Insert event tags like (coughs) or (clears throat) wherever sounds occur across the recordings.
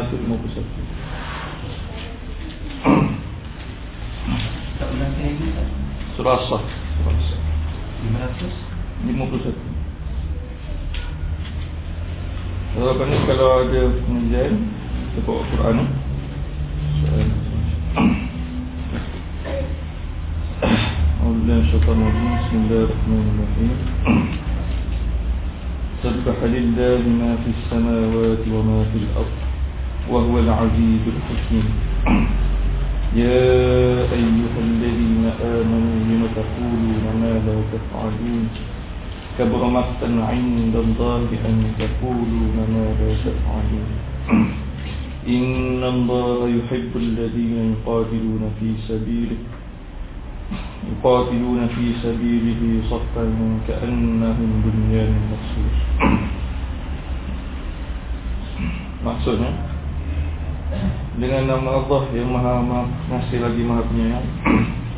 على سوء الموقوسات سورة الصف di mutusat Kalau ni kalau ada pengajian Kita bawa Quran Alhamdulillah syaitan wajib Bismillahirrahmanirrahim Sabbahalillah ma fis samawati wa ma fil ardh وهو العزيز الحكيم. يا أيها الذين آمنوا لم تقولون ما لا تفعلون؟ كبر مقتا عند الله أن تقولوا ما لا تفعلون. إن الله يحب الذين يقاتلون في سبيله يقاتلون في سبيله صفا كأنهم بنيان مرصوص Maksudnya (coughs) Dengan nama Allah yang maha maha ngasih lagi maha penyayang.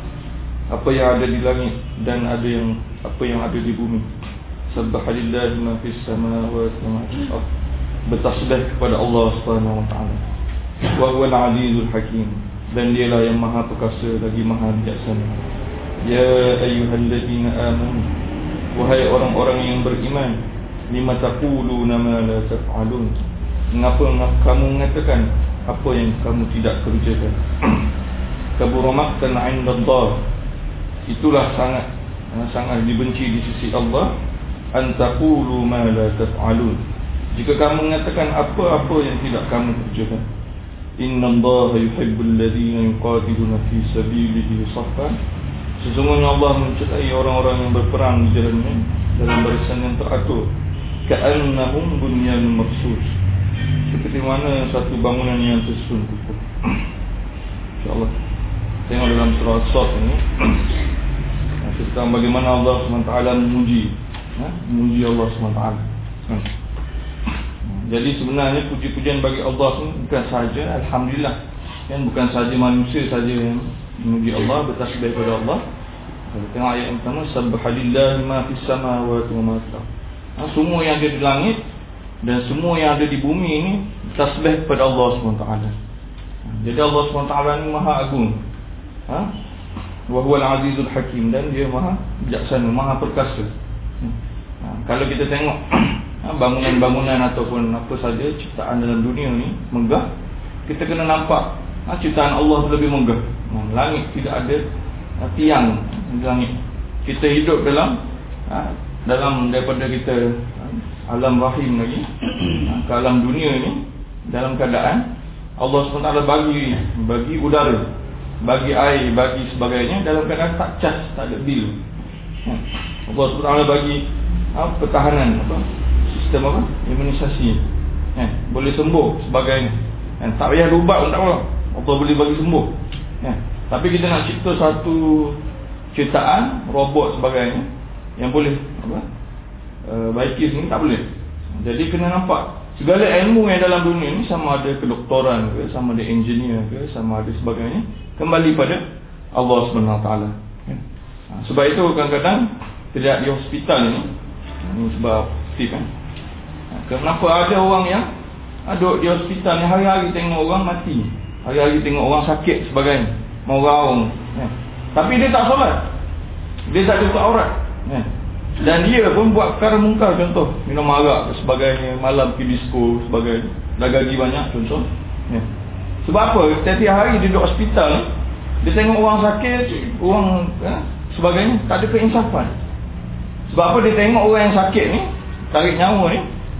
(clears throat) Apa yang ada di langit Dan ada yang Apa yang ada di bumi. Subhanallah ma fis samawati wa ma fil ardh Bertasbih kepada Allah Subhanahu wa taala. Wa huwa al-azizul hakim. Dan dialah yang maha perkasa lagi maha bijaksana. Ya ayyuhalladzina amanu. Wahai orang-orang yang beriman Lima taquluna ma la taf'alun? Mengapa kamu mengatakan Apa yang kamu tidak kerjakan? (clears throat) Kabura maqtan 'inda Allah Itulah sangat Sangat dibenci di sisi Allah. An taqulu ma la taf'alun. Jika kamu mengatakan apa-apa yang tidak kamu kerjakan Inna Allah yuhibbul ladhina yuqatiluna fi sabilihi saffan. Sesungguhnya Allah mencintai orang-orang yang berperang di jalannya dalam barisan yang teratur. Ka'annahum bunyanun marsus. Seperti mana satu bangunan yang tersusun kukuh. InsyaAllah. Tengok dalam surah As-Sad ini. Tentang bagaimana Allah SWT memuji. Ha? Memuji Allah SWT. Ha? Jadi sebenarnya puji-pujian bagi Allah itu bukan sahaja Alhamdulillah. Kan bukan sahaja manusia saja yang memuji Allah bertasbih kepada Allah. Tengok ayat yang pertama subhanallahi ma fis samawati wa ma ha, semua yang ada di langit dan semua yang ada di bumi ini tasbih kepada Allah SWT. Jadi Allah SWT ini maha agung. Ha? Wa huwal azizul hakim dan dia maha bijaksana, maha perkasa. Ha, kalau kita tengok (coughs) ha, bangunan-bangunan ataupun apa saja ciptaan dalam dunia ni megah, kita kena nampak ha, ciptaan Allah lebih megah. Ha, langit tidak ada ha, tiang langit. Kita hidup dalam ha, dalam daripada kita alam rahim lagi ha, ke alam dunia ni dalam keadaan Allah SWT bagi bagi udara, bagi air, bagi sebagainya dalam keadaan tak cas, tak ada bil. Ha, Allah SWT bagi ha, pertahanan apa? Sistem apa? Imunisasi. Ha, boleh sembuh sebagainya. Ha, tak payah ubat pun tak apa. Allah boleh bagi sembuh. Ha, tapi kita nak cipta satu ciptaan robot sebagainya yang boleh apa? Uh, baiki sini tak boleh. Jadi kena nampak segala ilmu yang dalam dunia ni sama ada kedoktoran ke, sama ada engineer ke, sama ada sebagainya kembali pada Allah taala. Ya. Ha, sebab itu kadang-kadang tidak di hospital ini ini sebab Steve kan. Ha, kenapa ada orang yang duduk di hospital ni hari-hari tengok orang mati. Hari-hari tengok orang sakit sebagainya. Mau raung. Ya. Tapi dia tak solat. Dia tak tutup aurat. Ya. Dan dia pun buat perkara mungkar contoh. Minum arak sebagainya. Malam pergi disco sebagainya. Dah gaji banyak contoh. Ya. Sebab apa? Setiap hari dia duduk hospital. Dia tengok orang sakit. Orang ya, sebagainya. Tak ada keinsafan. Sebab apa dia tengok orang yang sakit ni. Tarik nyawa ni.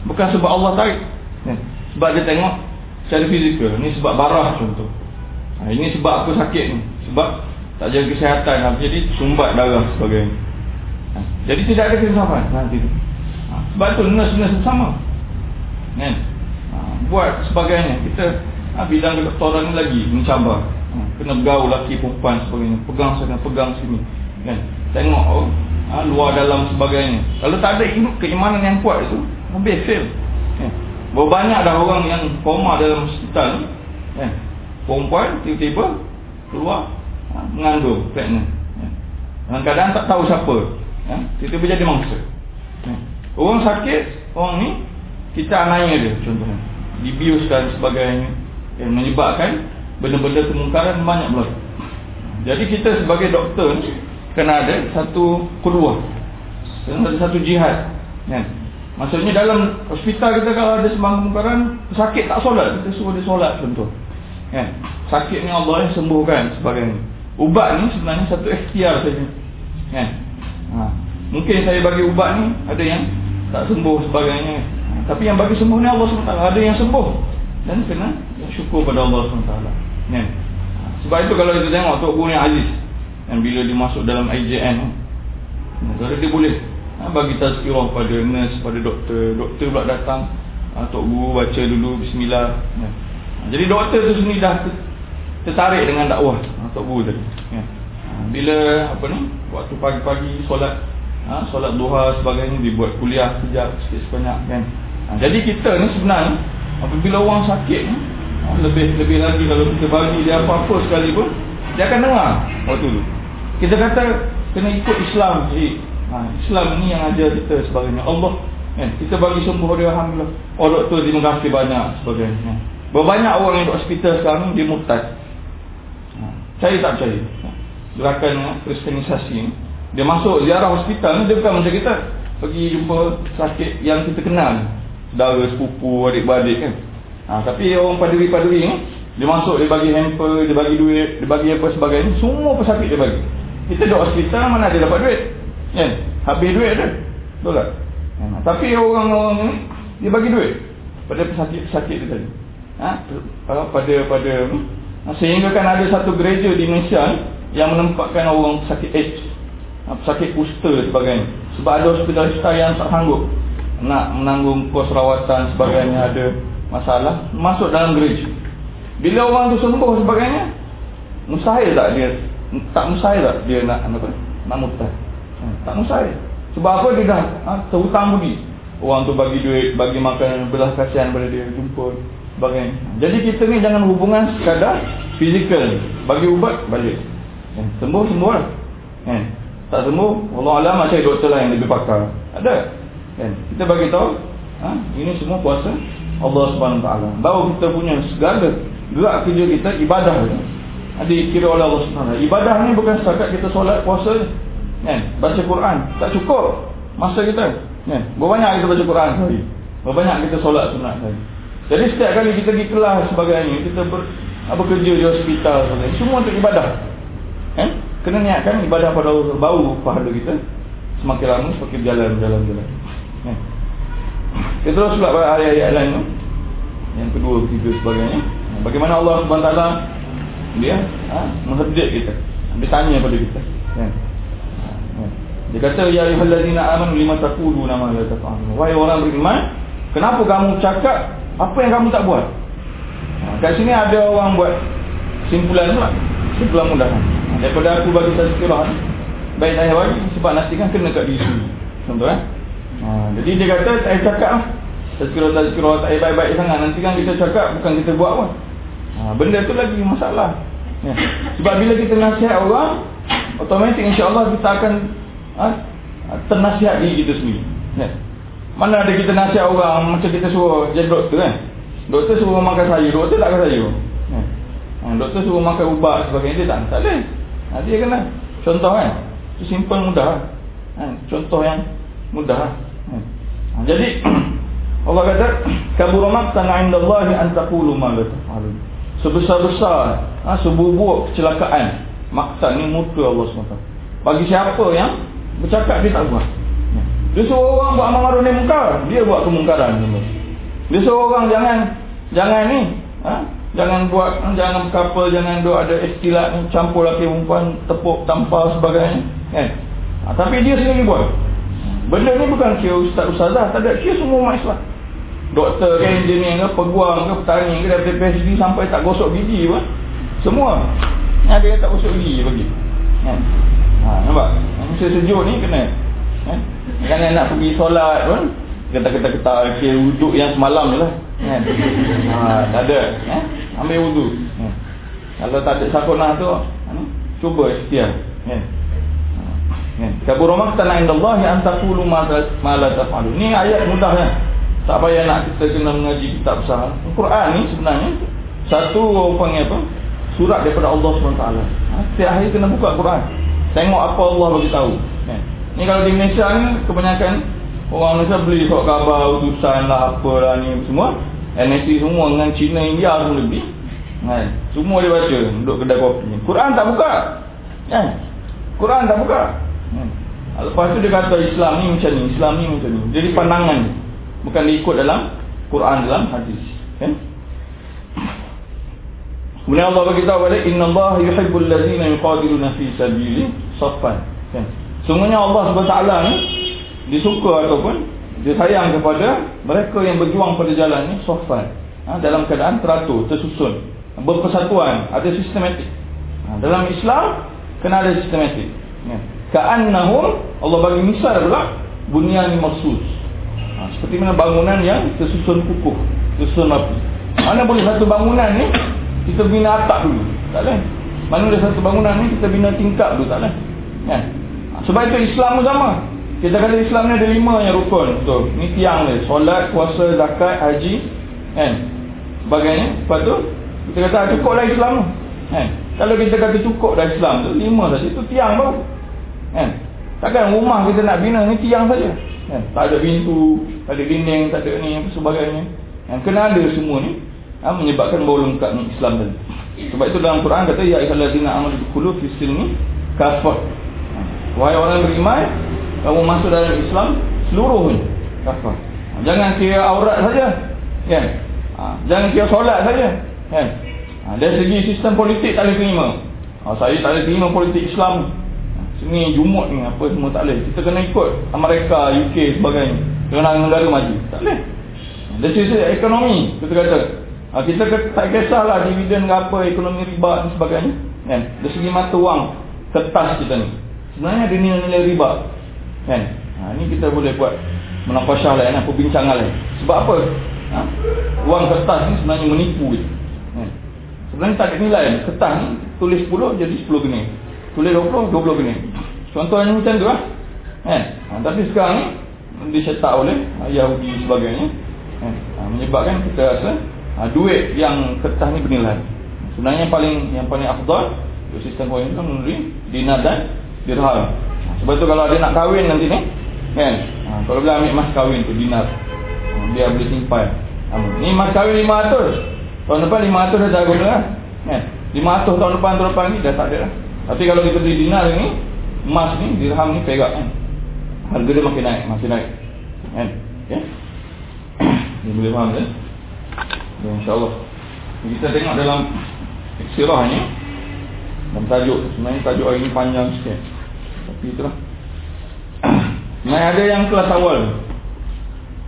Bukan sebab Allah tarik. Ya. Sebab dia tengok secara fizikal. Ni sebab barah contoh. Ha, ini sebab aku sakit ni. Sebab tak jaga kesihatan. Ha, jadi sumbat darah sebagainya. Jadi tidak ada keinsafan. Ha, ha, sebab tu nurse-nurse sama. Kan? Ha, buat sebagainya. Kita ha, bidang kedoktoran lagi mencabar. Ha, kena bergaul lelaki perempuan sebagainya. Pegang sana, pegang sini. Kan? Tengok oh, ha, luar dalam sebagainya. Kalau tak ada keimanan yang kuat itu, habis fail. Kan? Berapa banyak dah orang yang koma dalam hospital ni. Kan? perempuan tiba-tiba keluar ha, mengandung pregnant dalam keadaan tak tahu siapa ya. tiba-tiba jadi mangsa. Ya. orang sakit orang ni kita anaya dia contohnya. Dibius dan sebagainya. Yang menyebabkan benda-benda kemungkaran banyak berlaku jadi kita sebagai doktor kena ada satu keluar kena ada satu jihad. Ya. maksudnya dalam hospital kita kalau ada sembang kemungkaran sakit tak solat kita suruh dia solat contoh. Kan sakit ni Allah yang sembuhkan sebagainya. Ubat ni sebenarnya satu ikhtiar saja. Kan ha. mungkin saya bagi ubat ni ada yang tak sembuh sebagainya ha. tapi yang bagi sembuh ni Allah SWT ada yang sembuh dan kena syukur pada Allah SWT kan ha. sebab itu kalau kita tengok Tok Guru ni Aziz dan bila dia masuk dalam IJN ha. dia boleh ha, bagi tazkirah pada nurse pada doktor doktor pula datang ha, Tok Guru baca dulu Bismillah ha. Jadi doktor tu sendiri dah tertarik dengan dakwah Tok Guru tadi. Ya. Ha, bila apa ni? Waktu pagi-pagi solat ha, solat duha sebagainya dibuat kuliah sekejap sikit sebanyak kan. Ha, jadi kita ni sebenarnya apabila orang sakit ha, lebih lebih lagi kalau kita bagi dia apa-apa sekali pun dia akan dengar waktu tu. Kita kata kena ikut Islam jadi ha, Islam ni yang ajar kita sebagainya. Allah kan kita bagi sembuh dia alhamdulillah. Oh doktor terima kasih banyak sebagainya. Berbanyak orang yang di hospital sekarang dia murtad. Ha, saya tak percaya. Gerakan kristenisasi dia masuk ziarah hospital ni dia bukan macam kita pergi jumpa sakit yang kita kenal. Saudara, sepupu, adik-beradik kan. Ha, tapi orang padri-padri ni dia masuk dia bagi hamper, dia bagi duit, dia bagi apa sebagainya, semua pesakit dia bagi. Kita duduk hospital mana dia dapat duit? Kan? Habis duit ada. Betul tak? Ha, tapi orang-orang ni dia bagi duit pada pesakit-pesakit dia tadi ha, pada pada ha, sehingga kan ada satu gereja di Malaysia yang menempatkan orang sakit AIDS ha, sakit kusta sebagainya sebab ada hospital-hospital yang tak sanggup nak menanggung kos rawatan sebagainya ada masalah masuk dalam gereja bila orang tu sembuh sebagainya mustahil tak dia tak mustahil tak dia nak apa nak mutah ha, tak mustahil sebab apa dia dah ha, terhutang budi orang tu bagi duit bagi makan belas kasihan pada dia jumpa sebagainya. Jadi kita ni jangan hubungan sekadar fizikal. Bagi ubat balik. Eh, sembuh sembuh lah. Eh, tak sembuh, Allah Alam macam doktor lah yang lebih pakar. Ada. Eh, kita bagi tahu, ha, ini semua kuasa Allah Subhanahu Taala. Baru kita punya segala gerak kerja kita ibadah ni. Ada kira oleh Allah Subhanahu Ibadah ni bukan setakat kita solat puasa kan? Baca Quran tak cukup masa kita kan? Berbanyak kita baca Quran hari. Berbanyak kita solat sunat hari. Jadi setiap kali kita pergi kelas sebagainya, kita ber, apa kerja di hospital sebagainya, semua untuk ibadah. Eh? Kena niatkan ibadah pada Allah bau pahala kita semakin lama semakin berjalan berjalan. Eh? Kita terus pula pada ayat-ayat lain tu. Yang kedua, ketiga sebagainya. Bagaimana Allah SWT dia ha, menghadir kita. Dia tanya pada kita. Eh? Dia kata ya ayyuhallazina amanu lima taquluna ma la taf'alun. Wahai orang beriman, kenapa kamu cakap apa yang kamu tak buat? Ha, kat sini ada orang buat simpulan pula. Simpulan mudah. Daripada aku bagi satu kirah. Baik saya bagi sebab nasi kan kena kat diri. Contoh eh. Ha, jadi dia kata saya cakap lah. Tazkirah-tazkirah tak baik-baik sangat Nanti kan kita cakap bukan kita buat pun ha, Benda tu lagi masalah ya. Sebab bila kita nasihat orang Otomatik insyaAllah kita akan ha, Ternasihat diri kita sendiri ya. Mana ada kita nasihat orang macam kita suruh jadi doktor kan? Doktor suruh makan sayur, doktor tak makan sayur. Ha, doktor suruh makan ubat sebagainya dia tak tak boleh. Ha, dia kena contoh kan. Itu simple mudah. Ha, contoh yang mudah. Ha. Ha, jadi (clears throat) Allah kata kabur maqtan 'inda Allah an taqulu ma la taf'alun. Sebesar-besar ha, sebubuk kecelakaan maktan ni mutu Allah SWT. Bagi siapa yang bercakap dia tak buat. Dia suruh orang buat amal nahi munkar, dia buat kemungkaran. Dia suruh orang jangan jangan ni, ha? Jangan buat jangan berkapal, jangan duk ada istilah campur laki perempuan, tepuk tampar sebagainya, kan? Ha, tapi dia sendiri buat. Benda ni bukan kira ustaz ustazah, tak ada kira semua umat Islam. Doktor ke engineer ke peguam ke petani ke daripada PhD sampai tak gosok gigi pun. Semua. Ada yang tak gosok gigi bagi. Kan? Ha, nampak? Masa sejuk ni kena. Kan? Jangan nak pergi solat pun Kata-kata-kata Kira wuduk yang semalam je lah kan? ha, Tak ada eh? Ambil wuduk ha. Kalau tak ada sakunah tu, cuba ikhtiar. Kan? Kan? Kabur maqtan 'inda Allah an taqulu ma la taf'alu. Ni ayat mudah kan. Tak payah nak kita kena mengaji kitab besar. Al-Quran ni sebenarnya satu apa apa? Surat daripada Allah SWT. Ha, setiap hari kena buka Al-Quran. Tengok apa Allah bagi tahu. Kan? Ni kalau di Malaysia ni kebanyakan orang Malaysia beli surat khabar, utusan lah apa lah ni semua. NSC semua dengan China, India semua lebih. Kan? Semua dia baca duduk kedai kopi. Quran tak buka. Kan? Quran tak buka. Kan? Lepas tu dia kata Islam ni macam ni, Islam ni macam ni. Jadi pandangan bukan diikut dalam Quran dalam hadis. Kan? Kemudian Allah beritahu balik Inna Allah yuhibbul ladhina yuqadiruna fi sabili saffan. Kan? Sungguhnya Allah SWT ni disuka ataupun dia sayang kepada mereka yang berjuang pada jalan ni saffan. Ha, dalam keadaan teratur, tersusun, berpersatuan, ada sistematik. Ha, dalam Islam kena ada sistematik. Ya. Ka'annahum Allah bagi misal pula bunyan maksus. Ha, seperti mana bangunan yang tersusun kukuh, tersusun rapi. Mana boleh satu bangunan ni kita bina atap dulu tak boleh mana ada satu bangunan ni kita bina tingkap dulu tak boleh kan sebab itu Islam pun sama kita kata Islam ni ada lima yang rukun betul? Ni tiang dia solat puasa zakat haji kan? Sebagainya. Lepas tu kita kata cukup lah Islam tu kan? Kalau kita kata cukup dah Islam tu lima saja itu tiang baru kan? Takkan rumah kita nak bina ni tiang saja kan? Tak ada pintu tak ada dinding tak ada ni sebagainya. Kan? Kena ada semua ni. Ha, menyebabkan baru lengkapnya Islam tadi. Sebab itu dalam Quran kata ya ayyuhallazina amanu dukhulu fis silmi kafah. Ha, wahai orang beriman, kamu masuk dalam Islam seluruhnya kafah. Ha, jangan kira aurat saja. Kan? Ha, jangan kira solat saja. Kan? Ha, dari segi sistem politik tak boleh terima. Ha, saya tak boleh terima politik Islam. Sini jumut ni apa semua tak boleh. Kita kena ikut Amerika, UK sebagainya. Kerana negara maju. Tak boleh. Dari sisi ekonomi, kita kata Ha, kita tak kisahlah dividen ke apa, ekonomi riba dan sebagainya. Kan? Dari segi mata wang kertas kita ni. Sebenarnya ada nilai-nilai riba. Kan? Ha, ini kita boleh buat menakashah lain, perbincangan lain. Sebab apa? Ha? Wang kertas ni sebenarnya menipu. Kan? Sebenarnya tak ada nilai. Kertas ni tulis 10 jadi 10 geni. Tulis 20, 20 geni. Contohnya macam tu lah. Kan? Ha, tapi sekarang ni dicetak oleh Yahudi sebagainya. Kan? Ha, menyebabkan kita rasa ha, duit yang kertas ni bernilai. Sebenarnya yang paling yang paling afdal sistem koin itu melalui dinar dan dirham. Ha, sebab tu kalau dia nak kahwin nanti ni, kan? Ha, kalau dia ambil mas kahwin tu dinar, ha, dia boleh simpan. Ha, ni mas kahwin 500. Tahun depan 500 dah tak guna lah. Kan? 500 tahun depan tahun depan ni dah tak ada lah. Tapi kalau kita beli dinar ni, emas ni, dirham ni perak kan. Harga dia makin naik, makin naik. Kan? Okay? Ni boleh faham kan? Ya, InsyaAllah Kita tengok dalam Iksirah ni Dalam tajuk Sebenarnya tajuk hari ni panjang sikit itulah. (coughs) Sebenarnya ada yang kelas awal?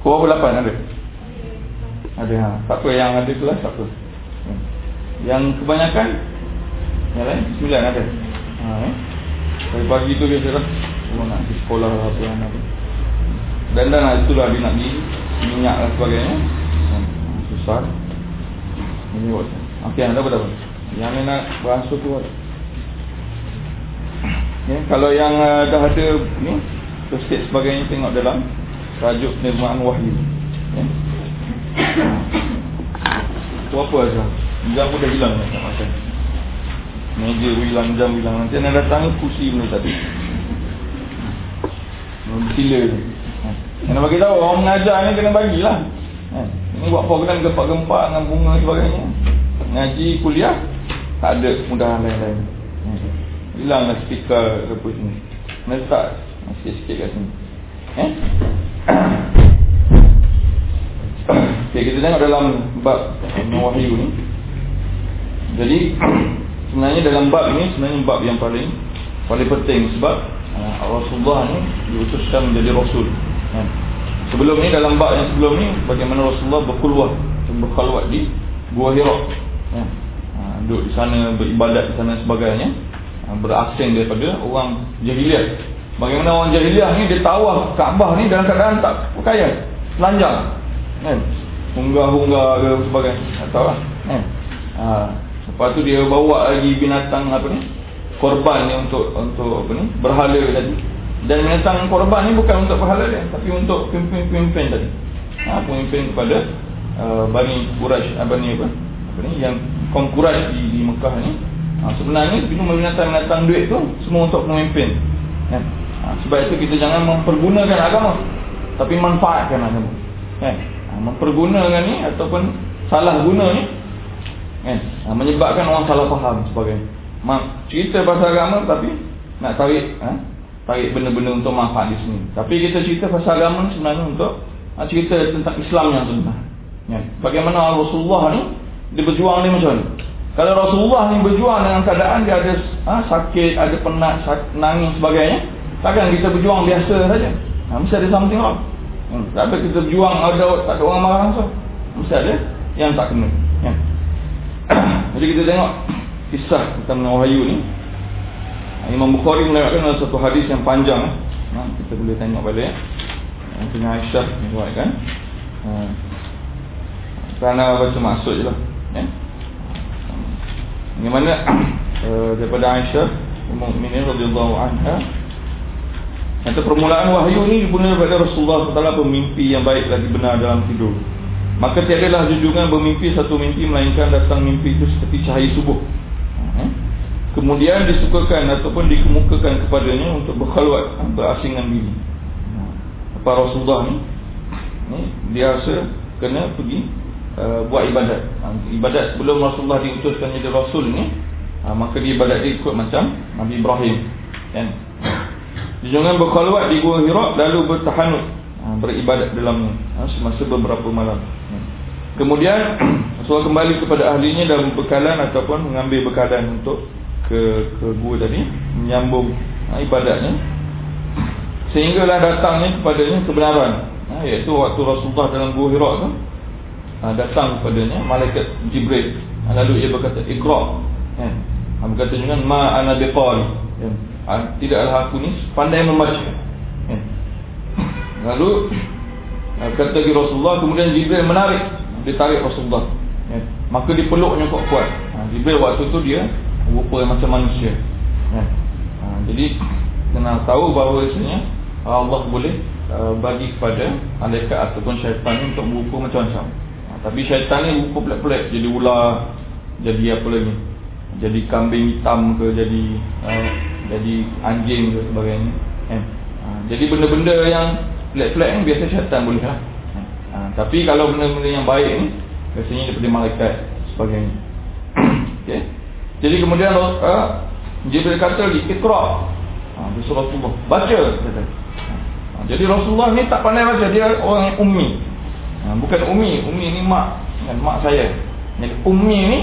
Kau berapa ada? Ada ha. Tak apa yang ada kelas tak apa Yang kebanyakan? Yang lain? Sembilan ada. Ha, eh? Dari pagi tu biasa lah. Kalau nak pergi sekolah apa yang ada. Dan dan itulah dia nak pergi Minyak dan sebagainya. Susah. Ini buat. Okey, ada apa dah? Yang nak basuh tu. Ya, kalau yang uh, dah ada ni tersit sebagainya tengok dalam tajuk Nirmaan Wahyu. Ya. Tu apa aja? Jam pun dah hilang tak makan. Meja hilang, jam hilang. Nanti nak datang kursi benda tadi. Sila. Kena bagi tahu orang mengajar ni kena bagilah. Ha. Ini buat program gempak-gempak dengan bunga sebagainya. Ngaji kuliah tak ada kemudahan lain-lain. Hilanglah speaker apa sini. Letak sikit-sikit kat sini. Eh? (coughs) okay, kita tengok dalam bab Wahyu ni. Jadi (coughs) sebenarnya dalam bab ni sebenarnya bab yang paling paling penting sebab uh, Rasulullah ni diutuskan menjadi rasul. Kan? Sebelum ni dalam bab yang sebelum ni bagaimana Rasulullah berkeluar berkhulwat di Gua Hira. Ha, duduk di sana beribadat di sana sebagainya. Berasing daripada orang jahiliah. Bagaimana orang jahiliah ni dia tawaf Kaabah ni dalam keadaan tak pakaian, telanjang. Kan? Unggah-unggah ke sebagainya. Tak tahu lah. Kan? Ha, Lepas tu dia bawa lagi binatang apa ni? Korban ni untuk untuk apa ni? Berhala tadi. Dan binatang korban ni bukan untuk berhala dia, tapi untuk pemimpin-pemimpin tadi. Ha, pemimpin kepada uh, Bani Quraisy, uh, Bani apa? Apa ni? Yang Quraisy di, di Mekah ni. Ha, sebenarnya binatang-binatang duit tu semua untuk pemimpin. Ya. Ha, sebab itu kita jangan mempergunakan agama tapi manfaatkan agama. Kan? Ha, mempergunakan ni ataupun salah guna ni kan? Ha, menyebabkan orang salah faham sebagainya. Mak, cerita pasal agama tapi nak tarik ha? tarik benda-benda untuk manfaat di sini. Tapi kita cerita pasal agama sebenarnya untuk ha, cerita tentang Islam yang sebenar. Ya. Bagaimana Rasulullah ni dia berjuang ni macam ni. Kalau Rasulullah ni berjuang dengan keadaan dia ada ha, sakit, ada penat, nangis sebagainya, takkan kita berjuang biasa saja. Ha, mesti ada something wrong. Hmm, tapi kita berjuang ada tak ada orang marah langsung. Mesti ada yang tak kena. Ya. (coughs) Jadi kita tengok kisah tentang Wahyu ni. Ha, Imam Bukhari melewatkan dalam satu hadis yang panjang. Ha, kita boleh tengok balik. Yang punya Aisyah ni kan. Ha. Kerana baca maksud je lah. Ya. Yang mana uh, daripada Aisyah Ummul Mukminin radhiyallahu anha Kata permulaan wahyu ini dipunyai daripada Rasulullah SAW bermimpi yang baik lagi benar dalam tidur. Maka tiadalah junjungan bermimpi satu mimpi melainkan datang mimpi itu seperti cahaya subuh. Ha? Kemudian disukakan ataupun dikemukakan kepadanya untuk berkhalwat ha, berasingan diri. Apa Rasulullah ni? ni rasa kena pergi uh, buat ibadat. Ha, ibadat sebelum Rasulullah diutuskan jadi Rasul ni, ha, maka dia ibadat dia ikut macam Nabi Ibrahim. Kan? Jangan berkhalwat di Gua Hira lalu bertahanut ha, beribadat dalamnya ha, semasa beberapa malam. Kemudian (clears throat) Rasulullah kembali kepada ahlinya dan bekalan ataupun mengambil bekalan untuk ke ke gua tadi menyambung ibadatnya sehinggalah datangnya kepadanya kebenaran iaitu waktu Rasulullah dalam Gua Hira tu ha, datang kepadanya malaikat Jibril. Ha, lalu ia berkata ikra ha, ha, berkata dengan ma ana biqari ha, ha, tidaklah aku ni pandai membaca. Ya. lalu kata lagi Rasulullah kemudian Jibril menarik. Dia tarik Rasulullah. Ya. maka dia peluknya kuat-kuat. Ha, Jibril waktu tu dia rupa macam manusia. Ya. ha, jadi kena tahu bahawa sebenarnya Allah boleh uh, bagi kepada malaikat ataupun syaitan untuk berupa macam-macam tapi syaitan ni rupa pelik-pelik jadi ular jadi apa lagi? Jadi kambing hitam ke jadi uh, jadi anjing ke sebagainya. Kan? Ha, jadi benda-benda yang flat-flat ni biasa syaitan boleh lah. Ha, tapi kalau benda-benda yang baik ni biasanya daripada malaikat sebagainya. (coughs) Okay. jadi kemudian uh, Jibril kata lagi ikra ha, Rasulullah baca kata. Jadi Rasulullah ni tak pandai baca. Dia orang ummi ha, bukan ummi ummi ni mak. Kan, mak saya. Jadi ummi ni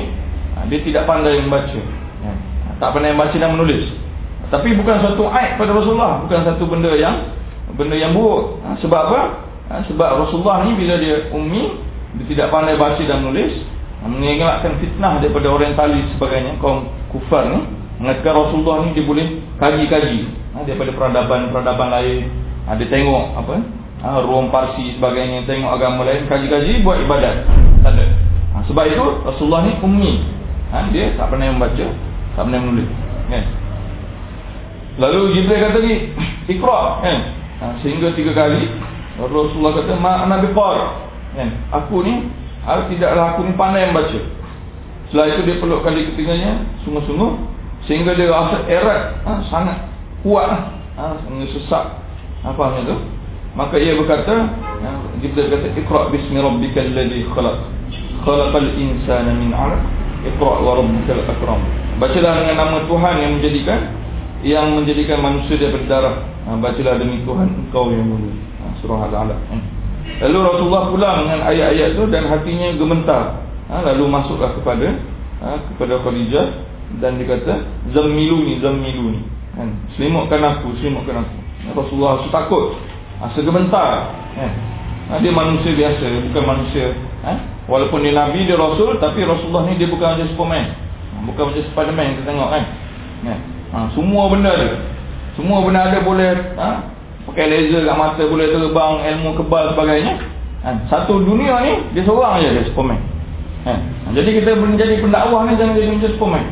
ha, dia tidak pandai membaca. Ha, tak pandai membaca dan menulis. Tapi bukan satu aib pada Rasulullah, bukan satu benda yang benda yang buruk. Sebab apa? Sebab Rasulullah ni bila dia ummi, dia tidak pandai baca dan menulis, mengelakkan fitnah daripada orientalis sebagainya, kaum kufar ni, mengatakan Rasulullah ni dia boleh kaji-kaji. Daripada peradaban-peradaban lain. Dia tengok apa? Ha, Rom Parsi sebagainya, tengok agama lain, kaji-kaji buat ibadat. Ada. Ha, sebab itu Rasulullah ni ummi. Ha, dia tak pernah membaca, tak pernah menulis. Kan? Lalu Jibril kata ni (clears throat) Iqra kan ha, Sehingga tiga kali Rasulullah kata Ma ana biqar kan Aku ni ha, Tidaklah aku ni pandai membaca Setelah itu dia peluk kali ketiganya Sungguh-sungguh Sehingga dia rasa erat ha, Sangat kuat lah ha, sesak Apa ha, tu Maka ia berkata ha, Jibril kata Iqra bismi rabbika alladhi khalaq Khalaqal insana min alaq Iqra wa rabbikal akram Bacalah dengan nama Tuhan yang menjadikan yang menjadikan manusia daripada darah. Ha, bacalah demi Tuhan engkau yang mulia. Ha, surah Al-Alaq. Ha. Lalu Rasulullah pulang dengan ayat-ayat itu dan hatinya gemetar. Ha, lalu masuklah kepada ha, kepada Khadijah dan dia kata zammiluni zammiluni. Ha, selimutkan aku, selimutkan aku. Rasulullah takut. Ha, segementar. Ha. Ha, dia manusia biasa, bukan manusia. Ha? Walaupun dia Nabi, dia Rasul, tapi Rasulullah ni dia bukan macam Superman. Ha, bukan macam Spiderman kita tengok kan. Ha Semua benda ada Semua benda ada boleh ha, Pakai laser kat mata boleh terbang Ilmu kebal sebagainya ha, Satu dunia ni Dia seorang je dia Superman ha. Jadi kita menjadi pendakwah ni jangan jadi macam Superman.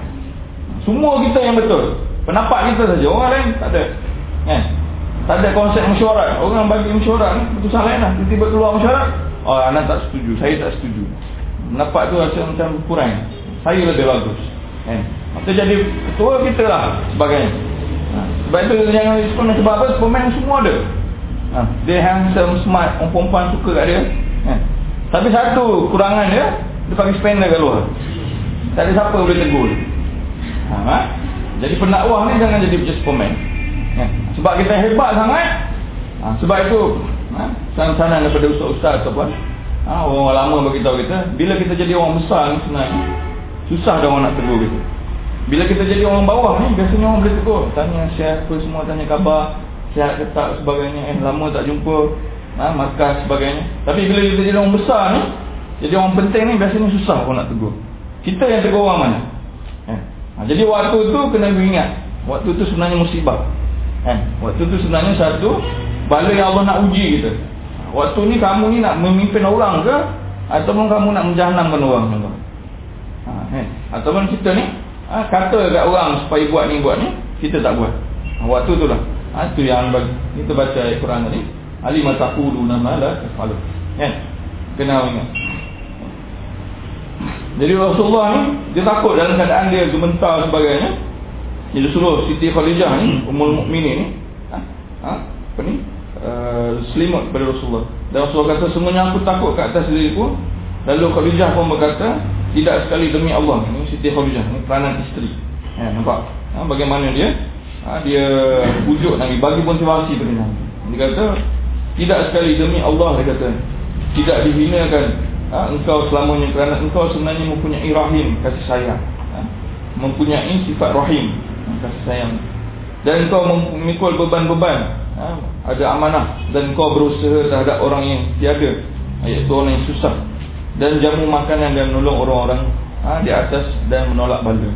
Semua kita yang betul. Pendapat kita saja. Orang lain tak ada. Kan? Tak ada konsep mesyuarat. Orang bagi mesyuarat ni betul salah lah. Tiba-tiba keluar mesyuarat. Oh, anak tak setuju. Saya tak setuju. Pendapat tu rasa macam kurang. Saya lebih bagus. Kan? Maka jadi ketua kita lah sebagainya. Ha. Sebab itu jangan Superman sebab apa? Superman semua ada. Ha. Dia handsome, smart. Orang perempuan suka kat dia. Ha. Tapi satu kurangan dia, dia pakai spender kat luar. Tak ada siapa boleh tegur. Ha, ha? Jadi pendakwah ni jangan jadi macam Superman. Ha? Sebab kita hebat sangat. Ha? Sebab itu ha? sana-sana daripada ustaz-ustaz ataupun ha? orang lama beritahu kita, bila kita jadi orang besar ni sebenarnya susah dah orang nak tegur kita. Bila kita jadi orang bawah ni biasanya orang boleh tegur, tanya siapa semua tanya khabar, sihat ke tak sebagainya, eh lama tak jumpa, ha? markas sebagainya. Tapi bila kita jadi orang besar ni, jadi orang penting ni biasanya susah orang nak tegur. Kita yang tegur orang mana? Eh? Ha, jadi waktu tu kena ingat Waktu tu sebenarnya musibah eh, Waktu tu sebenarnya satu Bala yang Allah nak uji kita Waktu ni kamu ni nak memimpin orang ke Ataupun kamu nak menjahanamkan orang ha, eh. Ataupun kita ni ha, Kata kat orang supaya buat ni buat ni Kita tak buat ha, Waktu tu lah ha, Itu yang kita baca ayat Quran tadi Alimatahulu nama lah eh. Kena ingat jadi Rasulullah ni dia takut dalam keadaan dia gemetar sebagainya. Dia suruh Siti Khadijah ni, Ummul Mukminin ni, ha, ha, apa ni? Uh, selimut kepada Rasulullah. Dan Rasulullah kata semuanya aku takut kat atas diriku. Lalu Khadijah pun berkata, tidak sekali demi Allah. Ini Siti Khadijah, ni peranan isteri. Ya, nampak? Ha, bagaimana dia? Ha, dia pujuk Nabi, bagi motivasi pada Nabi. Dia kata, tidak sekali demi Allah, dia kata. Tidak dihinakan ha, engkau selamanya kerana engkau sebenarnya mempunyai rahim kasih sayang ha, mempunyai sifat rahim kasih sayang. Dan engkau memikul beban-beban. Ha, ada amanah. Dan engkau berusaha terhadap orang yang tiada. Iaitu orang yang susah. Dan jamu makanan dan menolong orang-orang ha, di atas dan menolak bala.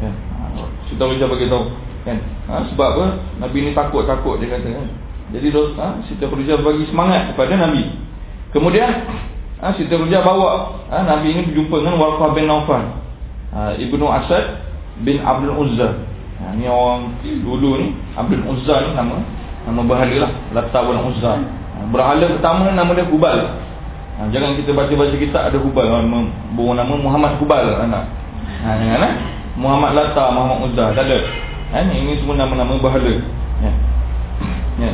Ya. ha, kita bisa beritahu kan? Ha, sebab apa? Nabi ni takut-takut dia kata kan? Jadi ha, Siti Khadijah bagi semangat kepada Nabi. Kemudian ha, Siti Rujah bawa ha, Nabi ini berjumpa dengan Warqah bin Naufal ha, Ibnu Asad bin Abdul Uzza ha, Ini orang dulu ni Abdul Uzza ni nama Nama bahagia lah Latta bin Uzza ha, Berhala pertama nama dia Hubal ha, Jangan kita baca-baca kitab ada Hubal ha, Bawa nama Muhammad Hubal anak. Ha, jangan lah Muhammad Latta, Muhammad Uzza Tak ada ha, Ini semua nama-nama bahala Ya Ya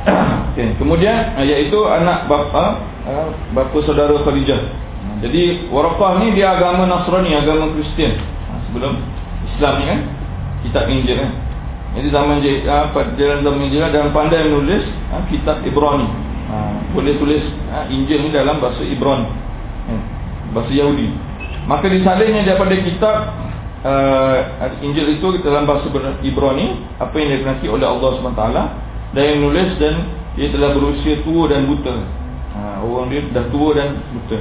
(coughs) okay. Kemudian iaitu anak bapa Ha, bapa saudara Khadijah. Jadi Warqah ni dia agama Nasrani, agama Kristian. Ha, sebelum Islam ni kan kitab Injil kan. Jadi zaman je apa dalam zaman Injil dan pandai menulis ha, kitab Ibrani. Ha, boleh tulis ha, Injil ni dalam bahasa Ibrani. Ha, bahasa Yahudi. Maka disalinnya daripada kitab uh, Injil itu dalam bahasa Ibrani apa yang dikenakan oleh Allah SWT dan yang menulis dan dia telah berusia tua dan buta ha, Orang dia dah tua dan buta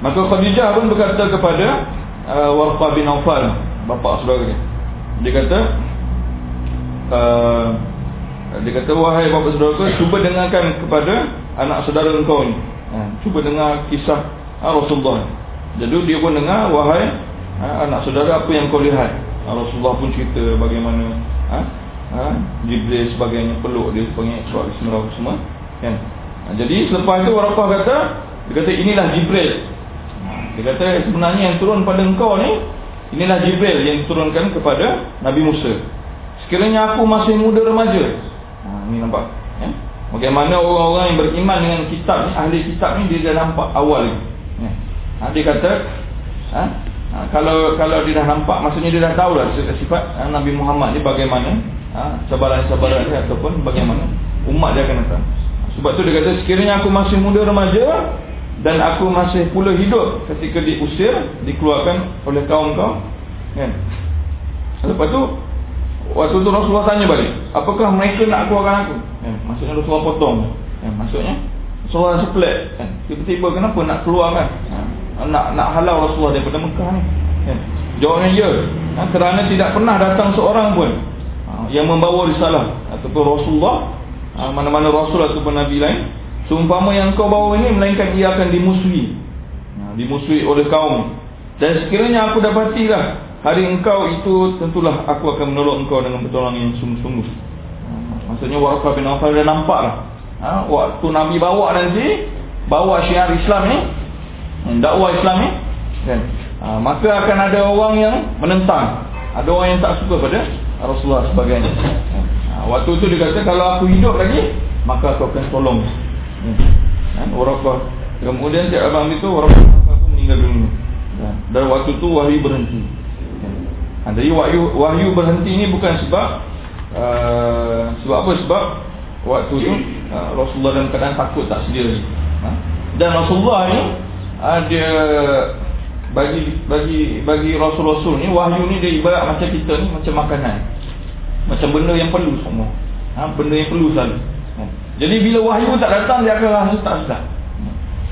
Maka Khadijah pun berkata kepada uh, Warqa bin Aufal Bapa saudara dia kata uh, Dia kata Wahai bapa saudara ku Cuba dengarkan kepada Anak saudara engkau ni. Ha, Cuba dengar kisah uh, Rasulullah Jadi dia pun dengar Wahai uh, anak saudara apa yang kau lihat? Uh, Rasulullah pun cerita bagaimana uh, uh, Jibril sebagainya peluk dia panggil Isra semua kan? Ha, jadi selepas itu Waraqah kata Dia kata inilah Jibril. Ha, Dia kata sebenarnya yang turun pada engkau ni Inilah Jibril yang turunkan kepada Nabi Musa. Sekiranya aku masih muda remaja. Ha, Ini nampak ya? Bagaimana orang-orang yang beriman dengan kitab ni Ahli kitab ni dia dah nampak awal lagi ya? ha, Dia kata ha, ha, Kalau kalau dia dah nampak Maksudnya dia dah tahu lah sifat ha, Nabi Muhammad ni bagaimana ha, Cabaran-cabaran dia ataupun bagaimana Umat dia akan datang. Sebab tu dia kata sekiranya aku masih muda remaja dan aku masih pula hidup ketika diusir, dikeluarkan oleh kaum kau. Kan? Lepas tu waktu tu Rasulullah tanya balik, apakah mereka nak keluarkan aku? Kan? Maksudnya Rasulullah potong. Kan? Maksudnya Rasulullah seplet. Kan? Tiba-tiba kenapa nak keluarkan? Kan? Nak nak halau Rasulullah daripada Mekah ni. Kan? Jawabnya ya. Ha, kerana tidak pernah datang seorang pun ha, yang membawa risalah ataupun Rasulullah Ha, mana-mana rasul ataupun nabi lain seumpama yang kau bawa ini melainkan ia akan dimusuhi. Ha, dimusuhi oleh kaum. Dan sekiranya aku dapatilah hari engkau itu tentulah aku akan menolong engkau dengan pertolongan yang sungguh-sungguh. Ha, maksudnya Warqah bin Nawfal dah nampak lah ha, waktu Nabi bawa nanti bawa syiar Islam ni dakwah Islam ni kan? Ha, maka akan ada orang yang menentang. Ada orang yang tak suka pada Rasulullah sebagainya ha, waktu itu dia kata kalau aku hidup lagi maka aku akan tolong kan Warqah kemudian tiap abang itu Warqah meninggal dunia dan waktu itu wahyu berhenti Ha, jadi wahyu wahyu berhenti ini bukan sebab uh, sebab apa sebab waktu itu uh, Rasulullah dalam keadaan takut tak sedia lagi. Ha? Dan Rasulullah ni uh, dia bagi bagi bagi rasul-rasul ni wahyu ni dia ibarat macam kita ni macam makanan. Macam benda yang perlu semua. Ha? benda yang perlu selalu. Jadi bila wahyu tak datang dia akan rasa tak sedap.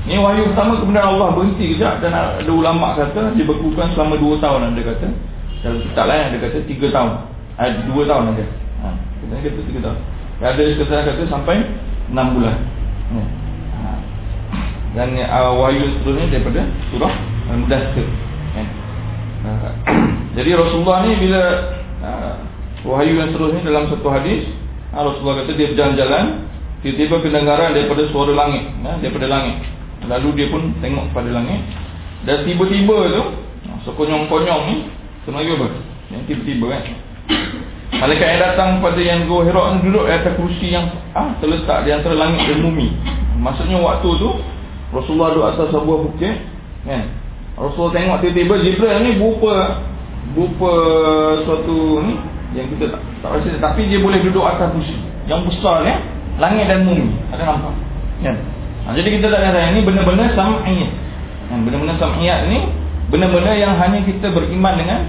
Ni wahyu pertama kemudian Allah berhenti kejap dan ada ulama kata dibekukan selama 2 tahun anda kata dalam kitab lain ada kata 3 tahun ada 2 tahun ada ha, kita kata 3 tahun ada kata kata sampai 6 bulan ha. ha. dan uh, wahyu seterusnya daripada surah Al-Mudassir ha. ha. (coughs) jadi Rasulullah ni bila uh, wahyu yang seterusnya dalam satu hadis ha, Rasulullah kata dia berjalan-jalan tiba-tiba kedengaran daripada suara langit ha, daripada langit. Lalu dia pun tengok pada langit. Dan tiba-tiba tu ha, sekonyong-konyong ni Tenaga apa? Yang tiba-tiba kan? Malaikat yang datang pada yang Gua Hira duduk di atas kerusi yang ah, Terletak di antara langit dan bumi. Maksudnya waktu tu Rasulullah duduk atas sebuah bukit kan? Rasulullah tengok tiba-tiba Jibril ni berupa Berupa suatu ni Yang kita tak, tak rasa. Tapi dia boleh duduk atas kerusi Yang besar ya Langit dan bumi Ada nampak kan? Ha, jadi kita tak kata Ini benar-benar sam'iyat kan? Benar-benar sam'iyat ni Benda-benda yang hanya kita beriman dengan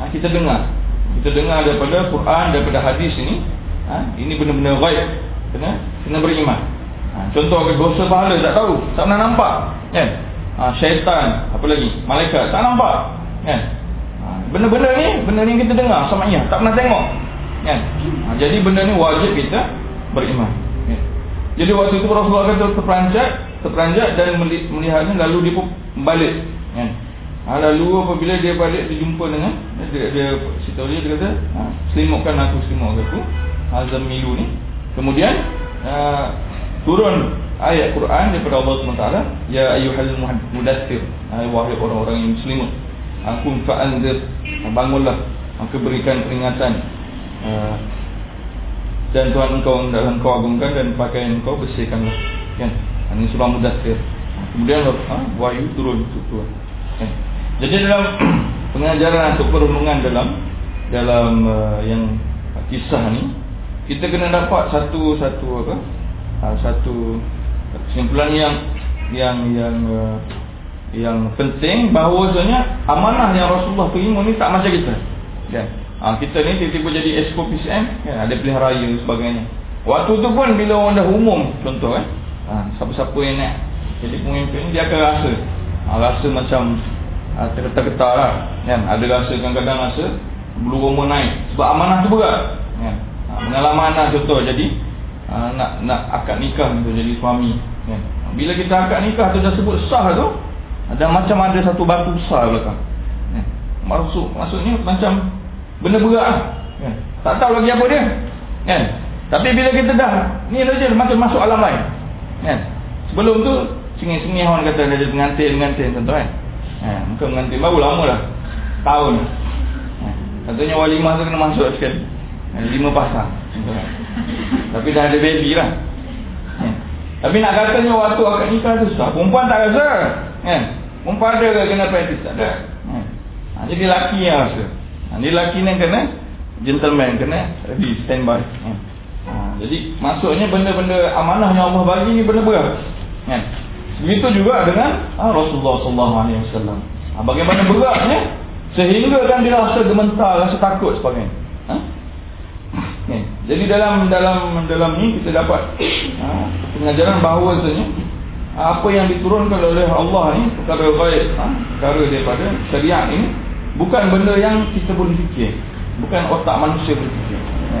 ha, Kita dengar Kita dengar daripada Quran, daripada hadis ini ha, Ini benda-benda ghaib Kena, kena beriman ha, Contoh dosa pahala, tak tahu Tak pernah nampak kan? ha, Syaitan, apa lagi, malaikat Tak nampak kan? ha, Benda-benda ni, benda ni kita dengar sama ia, Tak pernah tengok kan? ha, Jadi benda ni wajib kita beriman? Jadi waktu itu Rasulullah kata terperanjat Terperanjat dan melihatnya lalu dia pun balik? Ha, lalu apabila dia balik dia jumpa dengan dia, dia cerita dia, dia kata ha, selimutkan aku selimut aku Hazam Milu ni. Kemudian ha, turun ayat Quran daripada Allah SWT Ya ayuhal mudathir ha, Wahai orang-orang yang selimut Aku fa'anzir. Bangunlah Maka berikan peringatan Dan Tuhan engkau dalam kau agungkan Dan pakaian engkau bersihkanlah kan? Ha, ini surah mudathir ha, Kemudian ha, wahyu turun Turun kan? Jadi dalam (clears throat) pengajaran atau perundungan dalam dalam uh, yang kisah ni kita kena dapat satu satu apa? Uh, satu kesimpulan yang yang yang uh, yang penting bahawasanya amanah yang Rasulullah terima ni tak macam kita. Kan? Ha, kita ni tiba-tiba jadi exco PCM kan? ada pilihan raya dan sebagainya. Waktu tu pun bila orang dah umum contoh kan. Ha, siapa-siapa yang nak jadi pemimpin dia akan rasa ha, rasa macam ha, tergetar-getar lah kan? ada rasa kadang-kadang rasa bulu roma naik sebab amanah tu berat kan? ha, pengalaman lah contoh jadi ha, nak nak akad nikah tu jadi suami kan? bila kita akad nikah tu dah sebut sah tu ada macam ada satu batu besar belakang kan? maksud, maksudnya macam benda berat lah kan? tak tahu lagi apa dia kan? tapi bila kita dah ni saja macam masuk alam lain kan? sebelum tu sengih-sengih orang kata ada pengantin-pengantin contoh kan Ha, muka mengantin baru lama dah. Tahun. Ha, katanya walimah tu kena masuk sekali. Ha, lima pasang. Tapi dah ada baby lah. Ha, tapi nak katanya waktu akad nikah tu susah. Perempuan tak rasa. Ha, perempuan ada ke kena praktis? Tak ada. Ha, ha, jadi lelaki yang rasa. Ha, ni lelaki ni kena gentleman. Kena ready, standby. Ha, ha, jadi maksudnya benda-benda amanah yang Allah bagi ni benda berat. Ha, Begitu juga dengan ha, Rasulullah wasallam. Ha, bagaimana beratnya sehingga kan dia rasa gemetar, rasa takut sebagainya. Ha? Okay. Jadi dalam dalam dalam ni kita dapat ha, pengajaran bahawa sebenarnya apa yang diturunkan oleh Allah ni perkara baik, ha, perkara daripada syariat ini bukan benda yang kita boleh fikir, bukan otak manusia boleh fikir. Ha.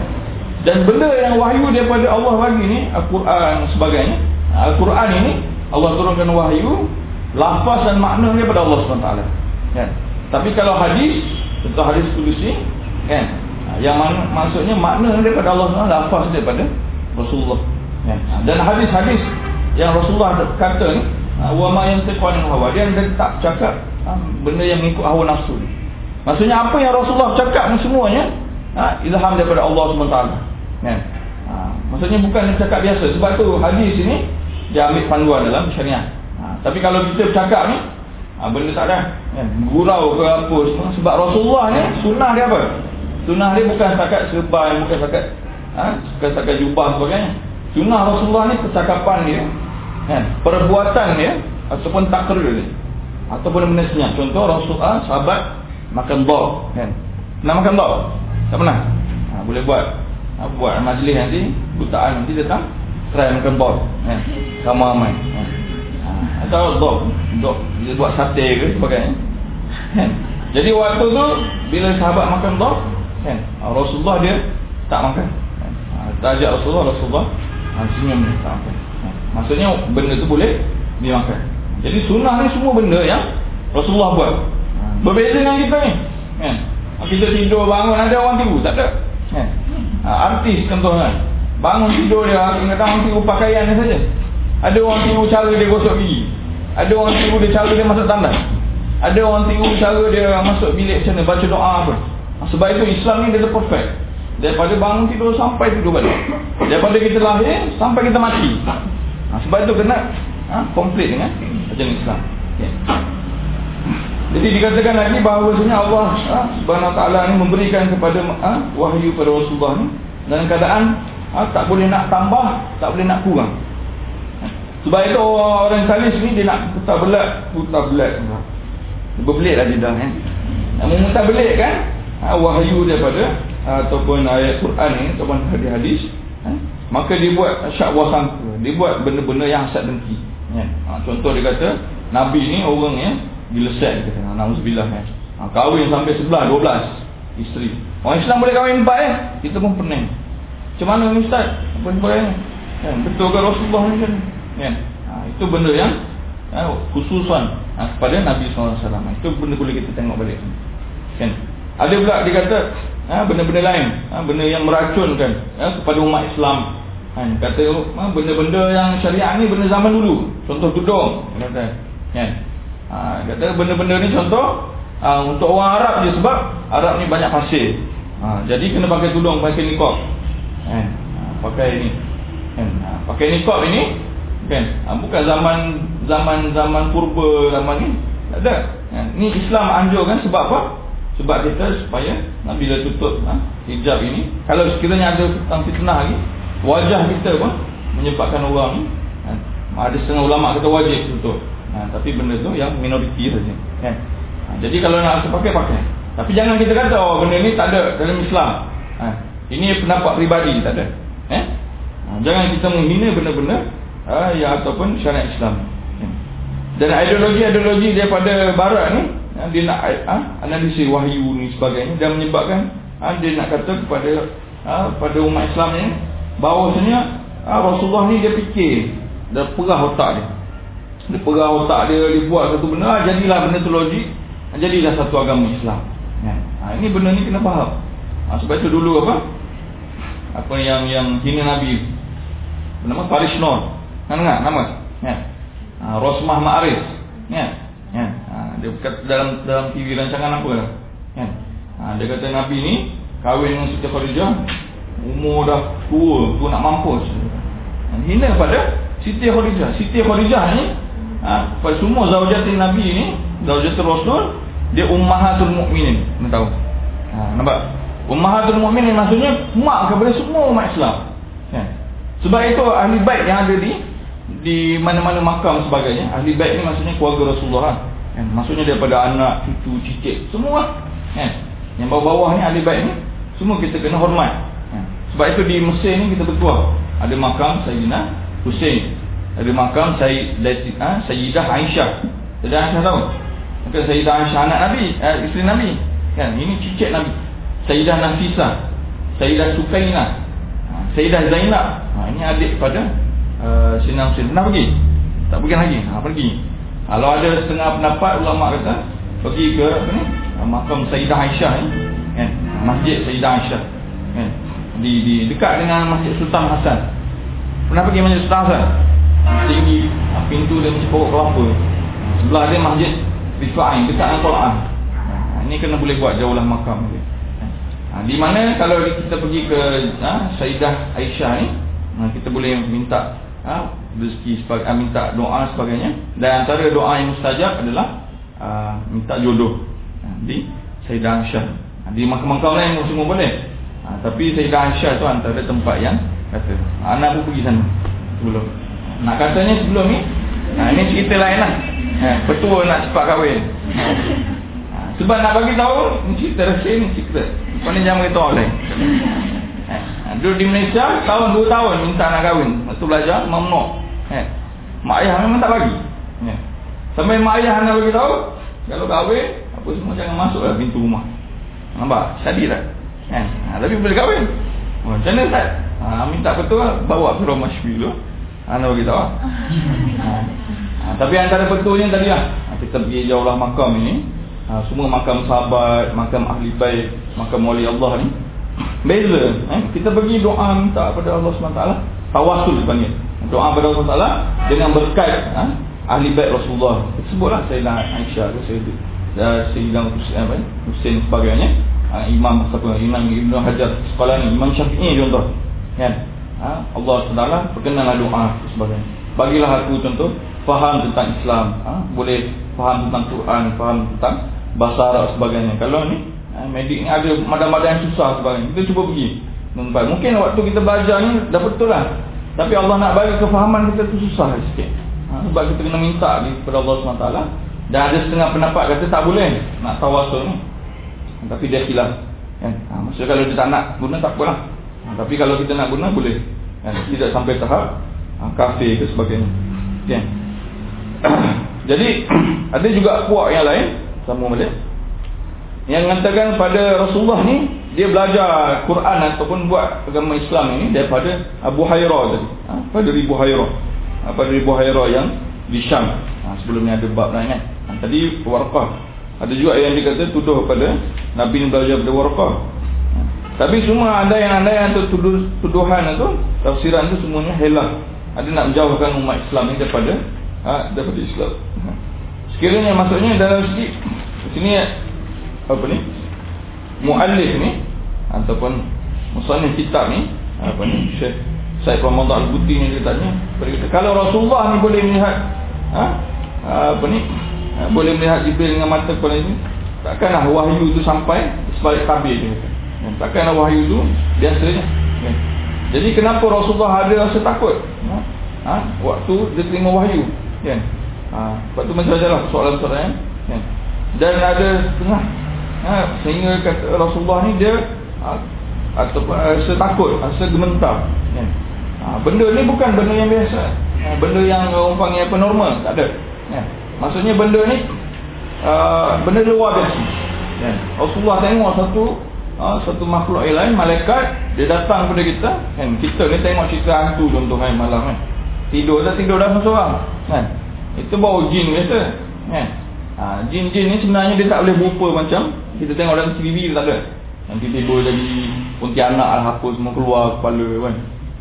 Dan benda yang wahyu daripada Allah bagi ni Al-Quran sebagainya Al-Quran ini Allah turunkan wahyu lafaz dan makna daripada Allah SWT kan tapi kalau hadis contoh hadis kudusi kan ha, yang mana, maksudnya makna daripada Allah SWT lafaz daripada Rasulullah. Kan dan hadis-hadis yang Rasulullah kata ni ha, wa ma yantiqu hawa. Dia tak cakap benda yang mengikut hawa nafsu ni maksudnya apa yang Rasulullah cakap ni semuanya ha, ilham daripada Allah SWT kan? Ha, maksudnya bukan cakap biasa. Sebab tu hadis ini dia ambil panduan dalam syariah ha, tapi kalau kita cakap ni ha, benda tak ada. Kan? Gurau ke apa semua. Sebab Rasulullah ni sunnah dia apa? Sunnah dia bukan setakat serban bukan setakat ha, bukan setakat jubah sebagainya. Sunnah Rasulullah ni percakapan dia kan? Perbuatan dia ataupun takrir dia. Ataupun benda senyap contoh Rasulullah sahabat makan bol kan? Nak makan bol tak pernah? Ha, boleh buat. Ha, buat majlis nanti butaan nanti datang try makan bol kan? Ramai-ramai kan? Atau dok dok dia buat sate ke sebagainya kan? Jadi waktu tu bila sahabat makan dok kan? Rasulullah dia tak makan kan? Tajak Rasulullah Rasulullah ha, senyum dia tak makan kan? maksudnya benda tu boleh dimakan. Jadi sunnah ni semua benda yang Rasulullah buat berbeza dengan kita ni kan kita tidur bangun ada orang tidur tak ada kan ha, artis contohnya bangun tidur dia kadang-kadang orang tidur pakaian dia saja ada orang tiru cara dia gosok gigi. Ada orang tiru dia cara dia masuk tandas. Ada orang tiru cara dia masuk bilik macam mana, baca doa apa. Sebab itu Islam ni dia perfect. Daripada bangun tidur sampai tidur balik. Daripada kita lahir sampai kita mati. Ha, sebab itu kena ha, komplit dengan macam Islam. Okay. Jadi dikatakan lagi bahawa sebenarnya Allah ha, Subhanahu taala ni memberikan kepada ha, wahyu pada Rasulullah ni dalam keadaan ha, tak boleh nak tambah, tak boleh nak kurang. Sebab itu orang salis ni dia nak putar belat, putar belat. Dia berbelit lah dia dah kan. Namun putar belit kan, ha, wahyu daripada ha, ataupun ayat Quran ni, ataupun hadis-hadis, ha, maka dia buat syak wasangka. Dia buat benda-benda yang asat dengki. Ya. Ha, contoh dia kata, Nabi ni orang yang gila set. Kata, Na'udzubillah kan. Ha, kahwin sampai 11, 12 isteri. Orang Islam boleh kahwin empat eh. Kita pun pening. Macam mana ni Ustaz? Apa ni kan? Betul ke Rasulullah ni kan? kan? Ha, itu benda yang ha, khususan ha, kepada Nabi SAW itu benda boleh kita tengok balik kan? ada pula dia kata ha, benda-benda lain ha, benda yang meracunkan ha, kepada umat Islam ha, kata ha, benda-benda yang syariah ni benda zaman dulu contoh tudung kata, kan? Ha, kata benda-benda ni contoh ha, untuk orang Arab je sebab Arab ni banyak pasir. Ha, jadi kena pakai tudung pakai nikop kan? ha, pakai ni. Kan? ha, pakai nikop ini kan? Ha, bukan zaman zaman zaman purba zaman ni. Tak ada. Ha, ni Islam anjurkan sebab apa? Sebab kita supaya ha, bila tutup ha, hijab ini. Kalau sekiranya ada tentang fitnah lagi wajah kita pun menyebabkan orang ni ha, ada setengah ulama kata wajib tutup ha, tapi benda tu yang minoriti saja kan ha, jadi kalau nak pakai pakai tapi jangan kita kata oh benda ni tak ada dalam Islam ha, ini pendapat peribadi tak ada eh? ha, jangan kita menghina benda-benda ha, ya ataupun syariat Islam. Dan ideologi-ideologi daripada barat ni ha, dia nak ha, analisis wahyu ni sebagainya dan menyebabkan ha, dia nak kata kepada ha, pada umat Islam ni bahawasanya ha, Rasulullah ni dia fikir dia perah otak dia. Dia perah otak dia dia buat satu benda ha, jadilah benda tu logik ha, jadilah satu agama Islam. Ha, ha, ini benda ni kena faham. Ha, sebab itu dulu apa? Apa yang yang hina Nabi nama Faris Nur Kan enggak nama? Ya. Ha, Rosmah Ma'arif. Ya. Ya. Ha, dia kata dalam dalam TV rancangan apa? Ya. Ha, dia kata Nabi ni kahwin dengan Siti Khadijah umur dah tua, tu nak mampus. Hina pada Siti Khadijah. Siti Khadijah ni ha, semua zaujatin Nabi ni, zaujatul Rasul, dia ummahatul mukminin. Nak tahu? Ha, nampak? Ummahatul mukminin maksudnya mak kepada semua umat Islam. Ya. Sebab itu ahli baik yang ada di di mana-mana makam sebagainya ahli baik ni maksudnya keluarga Rasulullah kan maksudnya daripada anak cucu cicit semua kan yang bawah-bawah ni ahli baik ni semua kita kena hormat kan? sebab itu di Mesir ni kita bertuah ada makam Sayyidina Hussein ada makam ha? Sayyidah Aisyah Sayyidah Aisyah tahu Maka Sayyidah Aisyah anak Nabi eh, isteri Nabi kan ini cicit Nabi Sayyidah Nafisah Sayyidah Sukainah ha, Sayyidah Zainab ha, ini adik pada uh, Sina Hussein Pernah pergi? Tak pergi lagi? Ha, pergi Kalau ada setengah pendapat ulama kata pergi ke apa ni? Ah, makam Sayyidah Aisyah ni, kan? Masjid Sayyidah Aisyah. Kan? Di di dekat dengan Masjid Sultan Hasan. Pernah pergi Masjid Sultan Hasan? Tinggi pintu macam pokok kelapa. Sebelah dia Masjid Rifa'in dekat dengan Quran. Ini kena boleh buat jauhlah makam dia. Ha, di mana kalau kita pergi ke ha, Sayyidah Aisyah ni, ha, kita boleh minta ha, rezeki sebagai ha, minta doa sebagainya dan antara doa yang mustajab adalah ha, minta jodoh ha, di Sayyidah Aisyah. Ha, di makam-makam lain semua boleh. Ha, tapi Sayyidah Aisyah tu antara tempat yang kata. Ha, anak pun pergi sana sebelum. Nak katanya sebelum ni, ha, ini cerita lain lah. Ha, betul nak cepat kahwin. Ha, sebab nak bagi tahu, ni cerita rahsia ni cerita. Kau ni jangan beritahu lain. Eh, duduk di Malaysia tahun dua tahun minta nak kahwin. Waktu belajar memnok. Eh, mak ayah memang tak bagi. Eh. Sampai mak ayah nak bagi tahu kalau kahwin apa semua jangan masuk lah pintu rumah. Nampak? Syadi tak? Eh, ha, tapi boleh kahwin. Oh, macam mana Ustaz? Ha, minta betul bawa ke rumah syubi dulu. Nak bagi tahu. Ha. (laughs) Tapi antara betulnya tadi lah. Ha, kita pergi jauh lah makam ini ha, semua makam sahabat, makam ahli baik, makam wali Allah ni beza. Eh? Kita pergi doa minta kepada Allah SWT, tawasul dipanggil. Doa kepada Allah SWT dengan berkat ha? ahli baik Rasulullah. Sebutlah Sayyidina Aisyah, Sayyidina Sayyidina Hussein, apa? Hussein sebagainya. Ha, Imam siapa? Imam Ibn Hajar sekolah ni, Imam Syafi'i contoh. Kan? Ha? Allah SWT perkenanlah doa sebagainya. Bagilah aku contoh faham tentang Islam, ha? boleh faham tentang Quran, faham tentang bahasa Arab sebagainya. Kalau ni ha, medik ni ada mada-mada yang susah sebagainya. Kita cuba pergi. Nampak. Mungkin waktu kita belajar ni dah betul lah. Tapi Allah nak bagi kefahaman kita tu susah sikit. Ha, sebab kita kena minta kepada Allah SWT. Dan ada setengah pendapat kata tak boleh nak tawasul ni. Tapi dia silap. Kan? Ha, maksudnya kalau dia tak nak guna tak apalah. Ha, tapi kalau kita nak guna boleh. Kan? Tidak sampai tahap ha, kafir ke sebagainya. Kan? (coughs) Jadi (coughs) ada juga puak yang lain sama balik yang mengatakan pada Rasulullah ni dia belajar Quran ataupun buat agama Islam ini daripada Abu Hairah tadi ha? pada Abu Hairah ha? pada Abu Hairah yang di Syam ha? sebelum ni ada bab lain kan ha? tadi Warqah ada juga yang dikata tuduh pada Nabi ni belajar pada Warqah? Tapi semua ada yang ada yang tuduh, tuduhan itu tafsiran itu semuanya helah ada nak menjauhkan umat Islam ini daripada ha? daripada Islam. Ha? sekiranya maksudnya dalam segi sini apa ni? Muallif ni ataupun musannif kitab ni apa ni? Syekh Said Ramadan Al-Buti ni dia tanya berkata, kalau Rasulullah ni boleh melihat ha, apa ni? Ha, boleh melihat Jibril dengan mata kepala ini takkanlah wahyu itu sampai sebalik tabir dia ya, takkanlah wahyu itu biasanya. Ya. jadi kenapa Rasulullah ada rasa takut? Ha? Ha? waktu dia terima wahyu. Ya. ha, sebab tu macam-macam lah soalan-soalan ya dan ada setengah. Ha, sehingga kata Rasulullah ni dia ha, atau rasa takut rasa gementar ya. ha, benda ni bukan benda yang biasa. Ha, benda yang orang panggil apa normal. Tak ada. Ya. maksudnya benda ni uh, benda luar biasa. Ya. Rasulullah tengok satu uh, satu makhluk yang lain malaikat dia datang kepada kita kan kita ni tengok cerita hantu contohnya malam kan tidur dah tidur dah seorang kan itu bau jin biasa kan Ha, jin-jin ni sebenarnya dia tak boleh berupa macam kita tengok dalam TV tak ada. Nanti tiba jadi pontianak lah apa semua keluar kepala kan.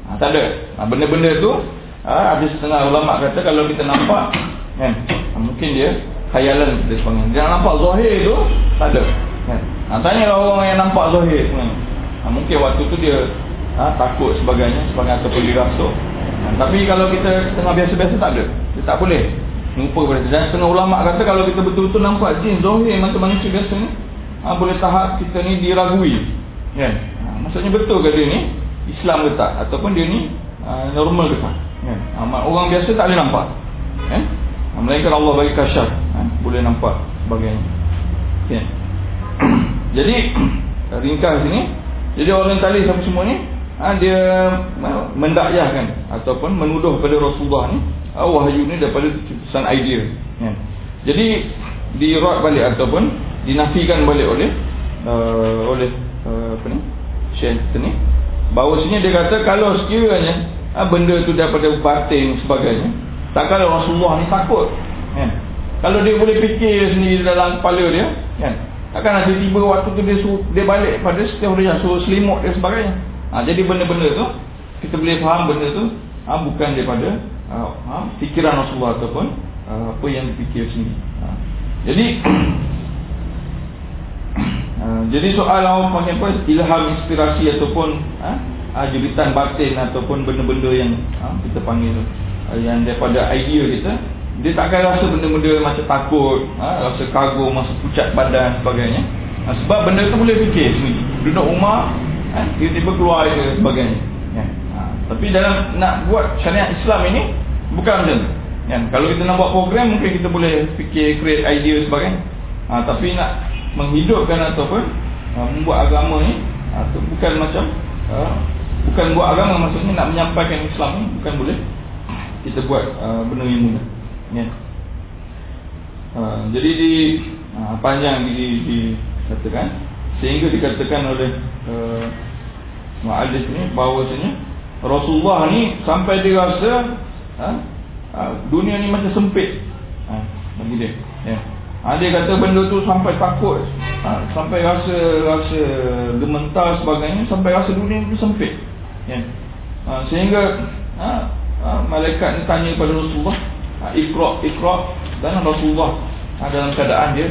Ha, tak ada. Ha, benda-benda tu ha, ada setengah ulama kata kalau kita nampak kan ha, mungkin dia khayalan dia panggil. Dia nampak zahir tu tak ada. Kan. Ha, tanya orang yang nampak sebenarnya. Ha, mungkin waktu tu dia ha, takut sebagainya sebagai ataupun dirasuk. Ha, tapi kalau kita tengah biasa-biasa tak ada. Dia tak boleh Lupa pada Dan setengah ulama kata kalau kita betul-betul nampak jin Zohir macam manusia biasa ni ha, Boleh tahap kita ni diragui kan? Ha, maksudnya betul ke dia ni Islam ke tak Ataupun dia ni ha, normal ke tak kan? ha, Orang biasa tak boleh nampak kan? ha, Melainkan Allah bagi kasyaf ha, Boleh nampak sebagainya kan? (clears throat) Jadi (clears throat) Ringkas sini Jadi orang talis apa semua ni ha, Dia mendakyahkan Ataupun menuduh pada Rasulullah ni uh, wahyu ni daripada keputusan idea ya. jadi dirot balik ataupun dinafikan balik oleh uh, oleh uh, apa ni Syekh ni bahawa sini dia kata kalau sekiranya uh, benda tu daripada batin sebagainya takkan Rasulullah ni takut ya. kalau dia boleh fikir sendiri dalam kepala dia kan takkan nanti tiba waktu tu dia su- dia balik pada setiap dia suruh selimut dan sebagainya. Ha, jadi benda-benda tu kita boleh faham benda tu ha, bukan daripada ha, ha, fikiran Rasulullah ataupun ha, apa yang dipikir sendiri. Ha. jadi (coughs) ha, jadi soal apa panggil apa? Ilham inspirasi ataupun ha, ha, jeritan batin ataupun benda-benda yang ha, kita panggil tu. Ha, yang daripada idea kita dia takkan rasa benda-benda macam takut ha, rasa kagum masa pucat badan sebagainya. Ha, sebab benda tu boleh fikir sendiri. Duduk rumah ha, tiba-tiba keluar air sebagainya. Ya. ha, tapi dalam nak buat syariat Islam ini bukan macam tu. Ya. kalau kita nak buat program mungkin kita boleh fikir create idea sebagainya. Ha, tapi nak menghidupkan ataupun ha, membuat agama ni ha, tu bukan macam ha, bukan buat agama maksudnya nak menyampaikan Islam ni bukan boleh. Kita buat uh, benda yang mudah ya. Uh, jadi di uh, panjang di, dikatakan sehingga dikatakan oleh uh, Mu'adis ni bahawasanya Rasulullah ni sampai dia rasa uh, uh, dunia ni macam sempit uh, bagi dia ya. uh, dia kata benda tu sampai takut uh, sampai rasa rasa gementar sebagainya sampai rasa dunia tu sempit ya. uh, sehingga uh, uh, malaikat ni tanya kepada Rasulullah uh, ikra ikra dan Rasulullah uh, dalam keadaan dia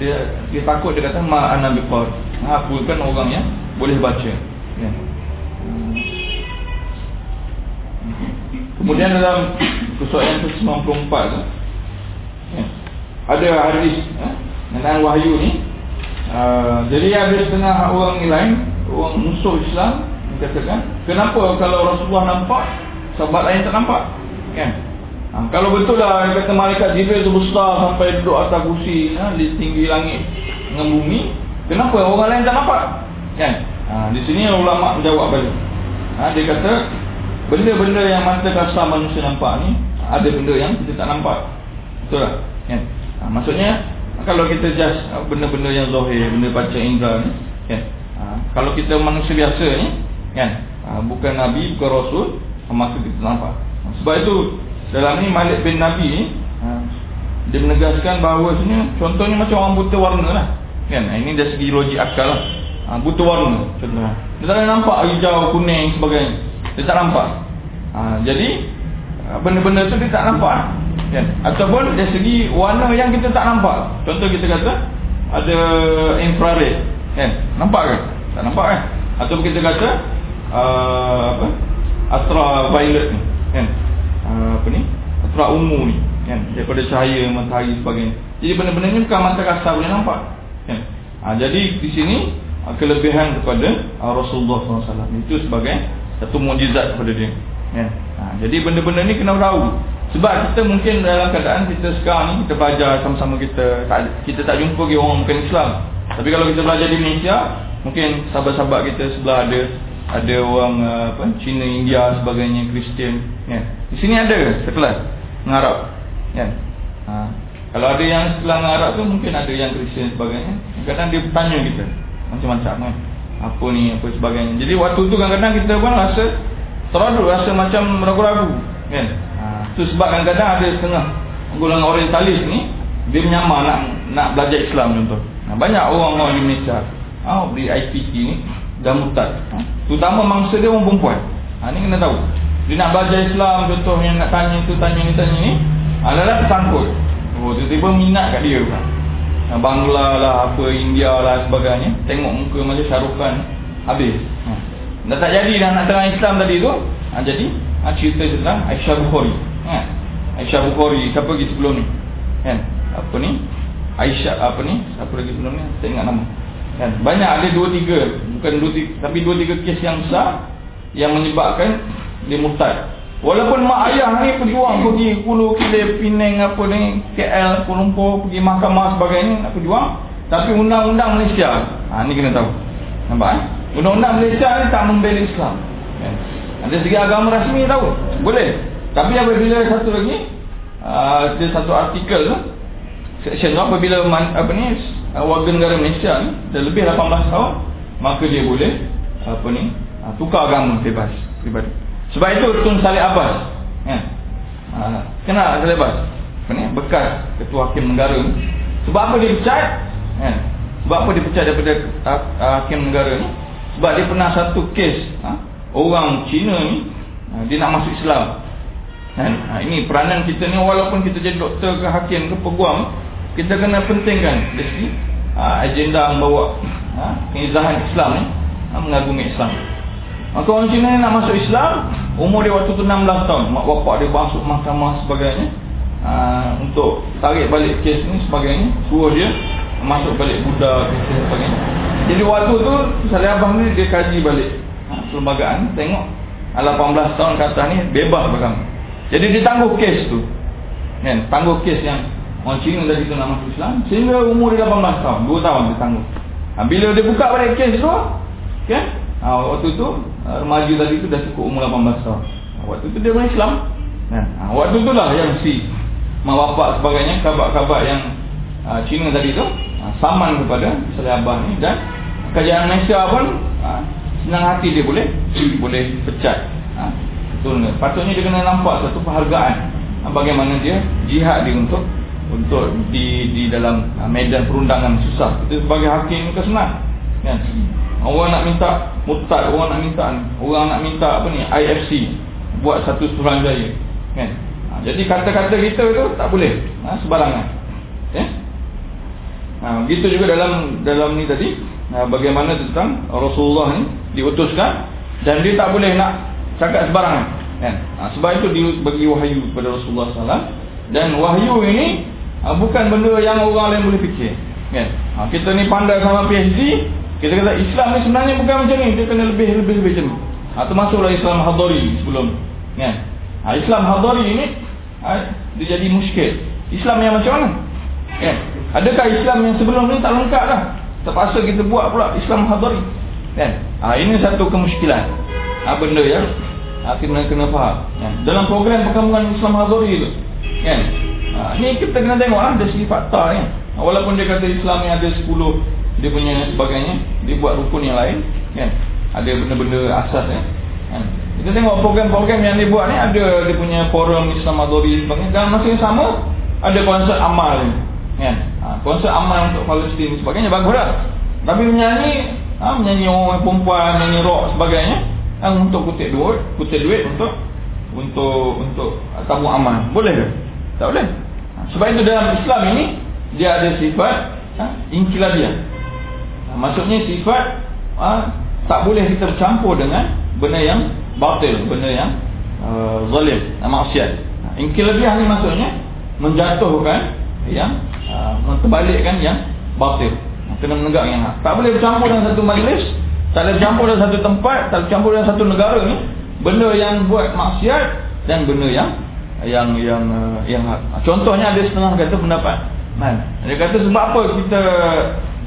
dia dia takut dia kata ma ana biqar ha, aku kan orang yang boleh baca. Ya. kemudian dalam persoalan ke-94 tu ya, ada hadis ya, tentang wahyu ni. Uh, jadi ada setengah orang lain orang musuh Islam katakan kenapa kalau Rasulullah nampak sahabat lain tak nampak? Kan ha, kalau betul lah kata malaikat Jibril tu besar sampai duduk atas kursi ha, di tinggi langit dengan bumi kenapa? Orang lain tak nampak kan? Ha, di sini ulama menjawab balik. Ha, dia kata benda-benda yang mata kasar manusia nampak ni ada benda yang kita tak nampak. Betul lah kan? Ha, maksudnya kalau kita just benda-benda yang zahir benda baca indra ni kan? Ha, kalau kita manusia biasa ni kan? Ha, bukan nabi bukan rasul maka kita nampak. Sebab itu dalam ni Malik bin Nabi ni ha, dia menegaskan bahawa contohnya macam orang buta warna lah. Kan? Ini dari segi logik akal lah. Ha, buta warna contohnya. Dia tak nampak hijau kuning sebagainya. Dia tak nampak. Ha, jadi benda-benda tu dia tak nampak kan? Ataupun dari segi warna yang kita tak nampak. Contoh kita kata ada infrared. Kan? Nampak kan tak nampak kan? Ataupun kita kata uh, apa? Ultraviolet ni. Kan uh, apa ni? Ultra ungu ni kan? Daripada cahaya matahari sebagainya. Jadi benda-benda ni bukan mata kasar boleh nampak kan? Uh, jadi di sini uh, kelebihan kepada Rasulullah SAW itu sebagai satu mukjizat kepada dia kan? Uh, jadi benda-benda ni kena tahu sebab kita mungkin dalam keadaan kita sekarang ni kita belajar sama-sama kita tak, kita tak jumpa lagi orang bukan Islam. Tapi kalau kita belajar di Malaysia mungkin sahabat-sahabat kita sebelah ada ada orang uh, apa Cina India sebagainya Kristian kan di sini ada sekelas Arab kan ha. kalau ada yang sekelas Arab tu mungkin ada yang Kristian sebagainya. Kadang dia bertanya kita macam-macam kan. Apa ni apa sebagainya. Jadi waktu tu kadang-kadang kita pun rasa teraduk rasa macam ragu-ragu kan. Ha. tu sebab kadang-kadang ada setengah golongan orientalis ni dia menyamar nak nak belajar Islam contoh. Banyak orang-orang Malaysia oh, di IPT ni dan murtad. Ha? terutama mangsa dia orang perempuan. Ha, ni kena tahu. Dia nak belajar Islam contohnya nak tanya tu tanya ni tanya ni adalah tersangkut oh tiba-tiba minat kat dia kan ha, Bangla lah apa India lah sebagainya. Tengok muka macam Syahrukh habis. Ha. dah tak jadi dah nak terang Islam tadi tu ha, jadi ha, cerita tentang Aisyah Bukhari. Ha. Aisyah Bukhari siapa lagi sebelum ni? Kan? Apa ni? Aisyah apa ni? Siapa lagi sebelum ni? Saya ingat nama kan? Banyak ada dua tiga. Bukan dua tiga tapi dua tiga kes yang besar yang menyebabkan dia murtad. Walaupun mak ayah ni berjuang pergi Kuala Kile Penang apa ni KL Kuala Lumpur pergi mahkamah sebagainya nak berjuang tapi undang-undang Malaysia ha ni kena tahu. Nampak eh? Undang-undang Malaysia ni tak membela Islam. Kan? Ada segi agama rasmi tahu? Boleh. Tapi apabila satu lagi uh, ada satu artikel tu section apabila man, apa ni uh, warga negara Malaysia ni dah lebih 18 tahun maka dia boleh apa ni uh, tukar agama bebas pribadi sebab itu Tun Salih Abbas uh, kenal Salih Abbas? Apa ni bekas ketua hakim negara ni. Sebab apa dia pecat? Kan sebab apa dia pecat daripada uh, uh, hakim negara ni? Sebab dia pernah satu kes ha? orang Cina ni dia nak masuk Islam. Ha, ini peranan kita ni walaupun kita jadi doktor ke hakim ke peguam kita kena pentingkan dari segi uh, agenda membawa uh, pengizahan Islam ni uh, mengagumi Islam. Maka orang Cina nak masuk Islam Umur dia waktu tu 16 tahun. Mak bapak dia masuk mahkamah sebagainya Untuk tarik balik kes ni sebagainya. Suruh dia masuk balik Buddha sebagainya. Jadi waktu tu Salih Abang ni dia kaji balik ha, Perlembagaan Tengok 18 tahun ke atas ni bebas berkamu Jadi dia tangguh kes tu kan? Tangguh kes yang Orang Cina tadi tu nak masuk Islam Sehingga umur dia 18 tahun 2 tahun dia tangguh ha, Bila dia buka balik kes tu Kan ha, Waktu tu ha, Remaja tadi tu dah cukup umur 18 tahun. Ha, Waktu tu dia orang Islam. Ha, Waktu tu lah yang si Mak bapak sebagainya Kabar-kabar yang ha, Cina tadi tu ha, Saman kepada Salih Abah ni Dan Kerajaan Malaysia pun ha, Senang hati dia boleh (clears throat) Boleh pecat. Ha, Betul Patutnya dia kena nampak satu penghargaan ha, Bagaimana dia Jihad dia untuk untuk di di dalam medan perundangan susah. Kita sebagai hakim bukan senang. Kan? Orang nak minta murtad, orang nak minta orang nak minta apa ni IFC buat satu suruhanjaya. Kan? Ha, jadi kata-kata kita tu tak boleh ha, sebarangan. Ya? Ha, begitu juga dalam dalam ni tadi ha, bagaimana tentang Rasulullah ni diutuskan dan dia tak boleh nak cakap sebarangan. Kan? Ha, sebab itu dia bagi wahyu kepada Rasulullah SAW dan wahyu ini ha, bukan benda yang orang lain boleh fikir. Kan? Ha, kita ni pandai sama PhD kita kata Islam ni sebenarnya bukan macam ni Dia kena lebih-lebih macam ni ha, Termasuklah Islam Hadari sebelum kan? ha, Islam Hadari ni ha, Dia jadi muskil Islam yang macam mana kan? Adakah Islam yang sebelum ni tak lengkap dah Terpaksa kita buat pula Islam Hadari kan? ha, Ini satu kemuskilan ha, Benda yang ha, kena, kena faham kan? Dalam program perkembangan Islam Hadari tu kan? Ha, Ni kita kena tengok lah Dari segi fakta kan? ha, Walaupun dia kata Islam ni ada 10 dia punya sebagainya dia buat rukun yang lain kan? Ada benda-benda asas ya kan? Kita tengok program-program yang dia buat ni ada dia punya forum Islam Adori sebagainya. Dan masa yang sama ada konsert amal ni kan? Ha, konsert amal untuk Palestin sebagainya bagus lah. Tapi menyanyi ha, menyanyi orang perempuan menyanyi rock sebagainya kan untuk kutip duit kutip duit untuk untuk untuk tamu amal. Boleh ke? Tak boleh? ha, sebab itu dalam Islam ini dia ada sifat ha, inkilabiah Ha, maksudnya sifat ha, tak boleh kita bercampur dengan benda yang batil, benda yang uh, zalim, maksiat. Ha, Inkilabiah ni maksudnya menjatuhkan yang uh, menterbalikkan yang batil. Ha, kena menegak yang hak. Tak boleh bercampur dalam satu majlis, tak boleh bercampur dalam satu tempat, tak boleh bercampur dalam satu negara ni benda yang buat maksiat dan benda yang yang yang uh, yang. Contohnya ada setengah kata pendapat. Man. Dia kata sebab apa kita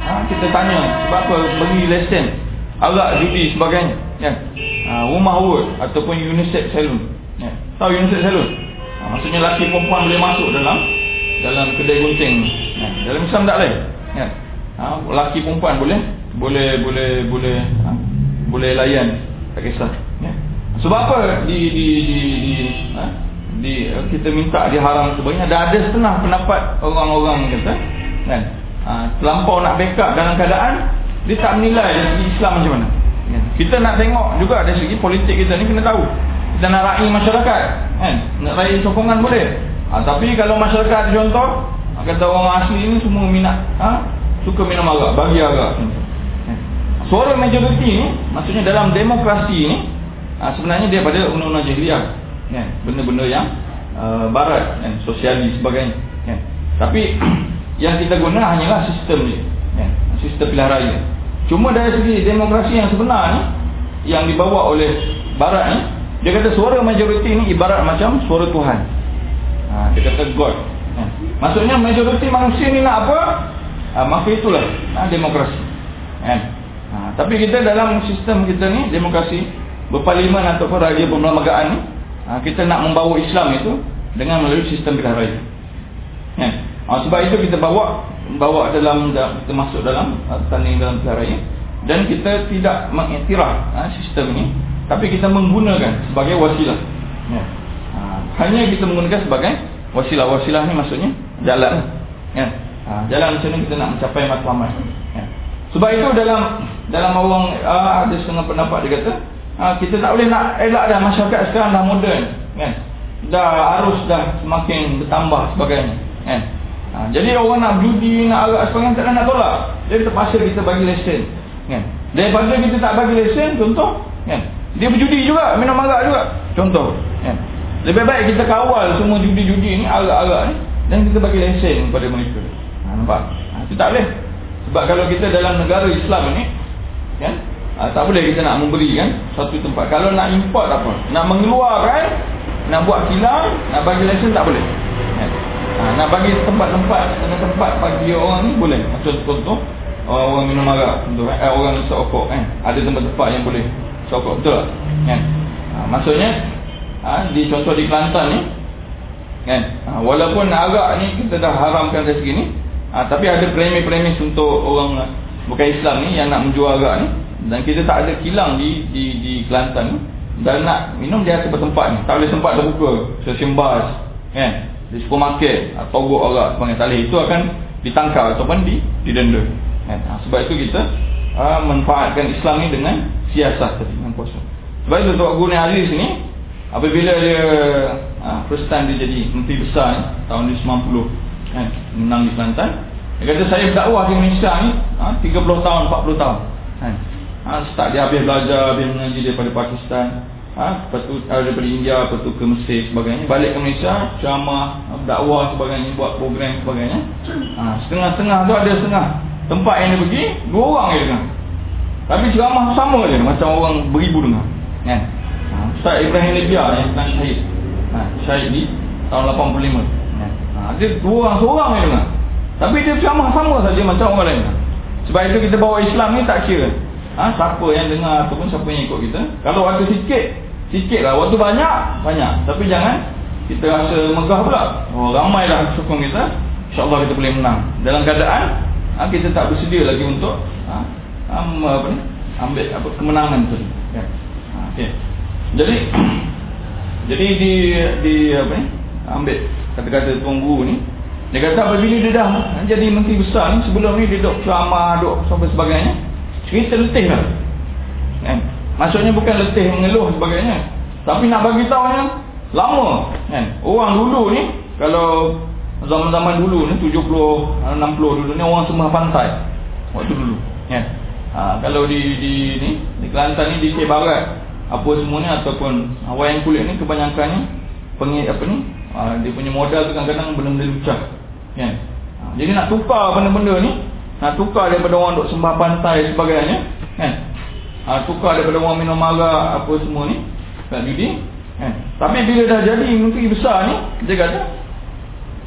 ha, kita tanya sebab apa bagi lesen agak judi sebagainya ya. ha, rumah wood ataupun unisex salon ya. tahu unisex salon ha, maksudnya lelaki perempuan boleh masuk dalam dalam kedai gunting ya. dalam Islam tak boleh ya. ha, lelaki perempuan boleh boleh boleh boleh ha, boleh layan tak kisah ya. sebab apa di di di, di ha, di kita minta diharam sebagainya. Dah ada setengah pendapat orang-orang kata kan? Ha, terlampau nak backup dalam keadaan dia tak menilai dari segi Islam macam mana ya. kita nak tengok juga dari segi politik kita ni kena tahu. Kita nak raih masyarakat kan? Nak raih sokongan boleh. Ha, tapi kalau masyarakat contoh ha, kata orang asli ni semua minat ha, suka minum arak bagi arak. Ya. suara majoriti ni maksudnya dalam demokrasi ni ha, sebenarnya dia pada undang-undang jahiliah ya. benda-benda yang uh, barat kan, sosialis sebagainya ya. tapi (clears throat) Yang kita guna hanyalah sistem ni ya, Sistem pilihan raya Cuma dari segi demokrasi yang sebenar ni Yang dibawa oleh Barat ni Dia kata suara majoriti ni ibarat macam suara Tuhan ha, Dia kata God ya. Maksudnya majoriti manusia ni nak apa ha, Maka itulah ha, demokrasi ya. ha, Tapi kita dalam sistem kita ni Demokrasi Berparlimen ataupun raja perlembagaan ni ha, Kita nak membawa Islam itu Dengan melalui sistem pilihan raya. Ya. Ha, sebab itu kita bawa bawa dalam kita masuk dalam uh, tanding dalam perkara ini dan kita tidak mengiktiraf ha, sistem ini tapi kita menggunakan sebagai wasilah. Ya. Ha, hanya kita menggunakan sebagai wasilah-wasilah ni maksudnya jalan. Ha, jalan macam ni kita nak mencapai matlamat kan sebab itu dalam dalam orang uh, ada setengah pendapat dia kata uh, kita tak boleh nak elak dah masyarakat sekarang dah moden kan dah arus dah semakin bertambah sebagainya kan ha, jadi orang nak judi nak arak sebagainya tak nak tolak jadi terpaksa kita bagi lesen kan daripada kita tak bagi lesen contoh kan dia berjudi juga minum arak juga contoh kan lebih baik kita kawal semua judi-judi ni, arak-arak ni dan kita bagi lesen kepada mereka. Ha, nampak? Ha, itu tak boleh. Sebab kalau kita dalam negara Islam ni, kan? Ha, tak boleh kita nak memberi kan satu tempat. Kalau nak import apa? Nak mengeluarkan, nak buat kilang, nak bagi lesen tak boleh. Kan? Ha, nak bagi tempat-tempat, tempat bagi orang ni boleh. Macam contoh, orang minum arak, contoh, eh, orang sokok kan. Ada tempat-tempat yang boleh sokok, betul tak? Kan? Ha, maksudnya ha, di contoh di Kelantan ni kan ha, walaupun agak ni kita dah haramkan dari segi ni ha, tapi ada premis-premis untuk orang bukan Islam ni yang nak menjual agak ni dan kita tak ada kilang di di di Kelantan. Dan nak minum dia tempat tempat ni. Tak boleh tempat terbuka. Stesen bas kan? Di supermarket atau gok agak sebagai salih. Itu akan ditangkap ataupun di didenda kan? Ha, sebab itu kita ha, manfaatkan Islam ni dengan siasat tadi dengan puasa. Sebab itu Tok Guru Aziz ni apabila dia ha, first time dia jadi menteri besar ni, tahun 90 kan? Menang di Kelantan. Dia kata saya berdakwah di Malaysia ni ha, 30 tahun 40 tahun kan ha, start dia habis belajar habis mengaji daripada Pakistan. Ha, lepas tu uh, daripada India lepas tu ke Mesir sebagainya. Balik ke Malaysia ceramah berdakwah sebagainya buat program sebagainya. Ha, setengah-setengah tu ada setengah. Tempat yang dia pergi dua orang je dengar. Tapi ceramah sama je macam orang beribu dengar kan? Ustaz Ibrahim Libya yang pernah syahid. Ha, Syahid di tahun 85 ha, Dia dua orang seorang je dengar. Tapi dia sama sama saja macam orang lain. Sebab itu kita bawa Islam ni tak kira ha, Siapa yang dengar ataupun siapa yang ikut kita Kalau waktu sikit Sikit lah Waktu banyak Banyak Tapi jangan Kita rasa megah pula Oh ramai dah sokong kita InsyaAllah kita boleh menang Dalam keadaan ha, Kita tak bersedia lagi untuk ha, um, apa ni, Ambil apa, kemenangan tu ya. ha, okay. Jadi (clears throat) jadi di di apa ni? Ambil kata-kata tuan guru ni. Dia kata apabila dia dah jadi menteri besar ni sebelum ni dia duk ceramah, duk sampai sebagainya. Cerita letih lah. Kan? Maksudnya bukan letih mengeluh sebagainya. Tapi nak bagi tahu yang lama kan. Orang dulu ni kalau zaman-zaman dulu ni 70 60 dulu ni orang semua pantai. Waktu dulu kan. Ha, kalau di di ni di Kelantan ni di Kebun Barat apa semua ni ataupun wayang kulit ni kebanyakan ni pengit apa ni uh, dia punya modal kadang-kadang benda-benda lucah kan uh, jadi nak tukar benda-benda ni nak tukar daripada orang duk sembah pantai sebagainya kan? Uh, tukar daripada orang minum arak apa semua ni tak judi kan? Tapi bila dah jadi menteri besar ni dia kata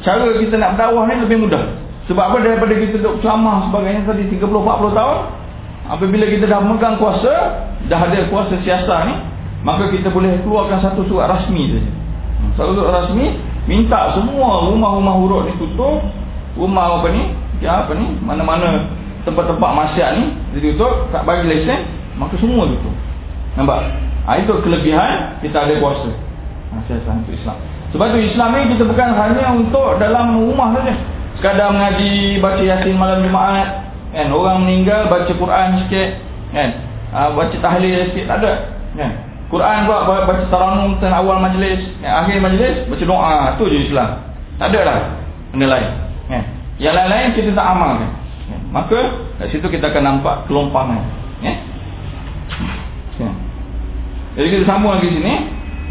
cara kita nak berdakwah ni lebih mudah. Sebab apa? Daripada kita duk ceramah sebagainya tadi 30 40 tahun apabila kita dah megang kuasa dah ada kuasa siasat ni maka kita boleh keluarkan satu surat rasmi saja. Satu surat rasmi minta semua rumah-rumah huruf ni tutup rumah apa ni ya apa ni? Mana-mana tempat-tempat masyarakat ni ditutup tak bagi lesen maka semua tutup nampak? Ha, itu kelebihan kita ada kuasa. Ha, siasat untuk Islam. Sebab tu Islam ni kita bukan hanya untuk dalam rumah saja. Sekadar mengaji baca yasin malam Jumaat kan? Orang meninggal baca Quran sikit kan? Ha, baca tahlil sikit tak ada kan? Quran buat baca taranum tentang awal majlis kan? akhir majlis baca doa. Tu je Islam. Tak ada lah benda lain yang lain-lain kita tak amalkan kan? maka kat situ kita akan nampak kelompangan kan kan jadi kita sambung lagi sini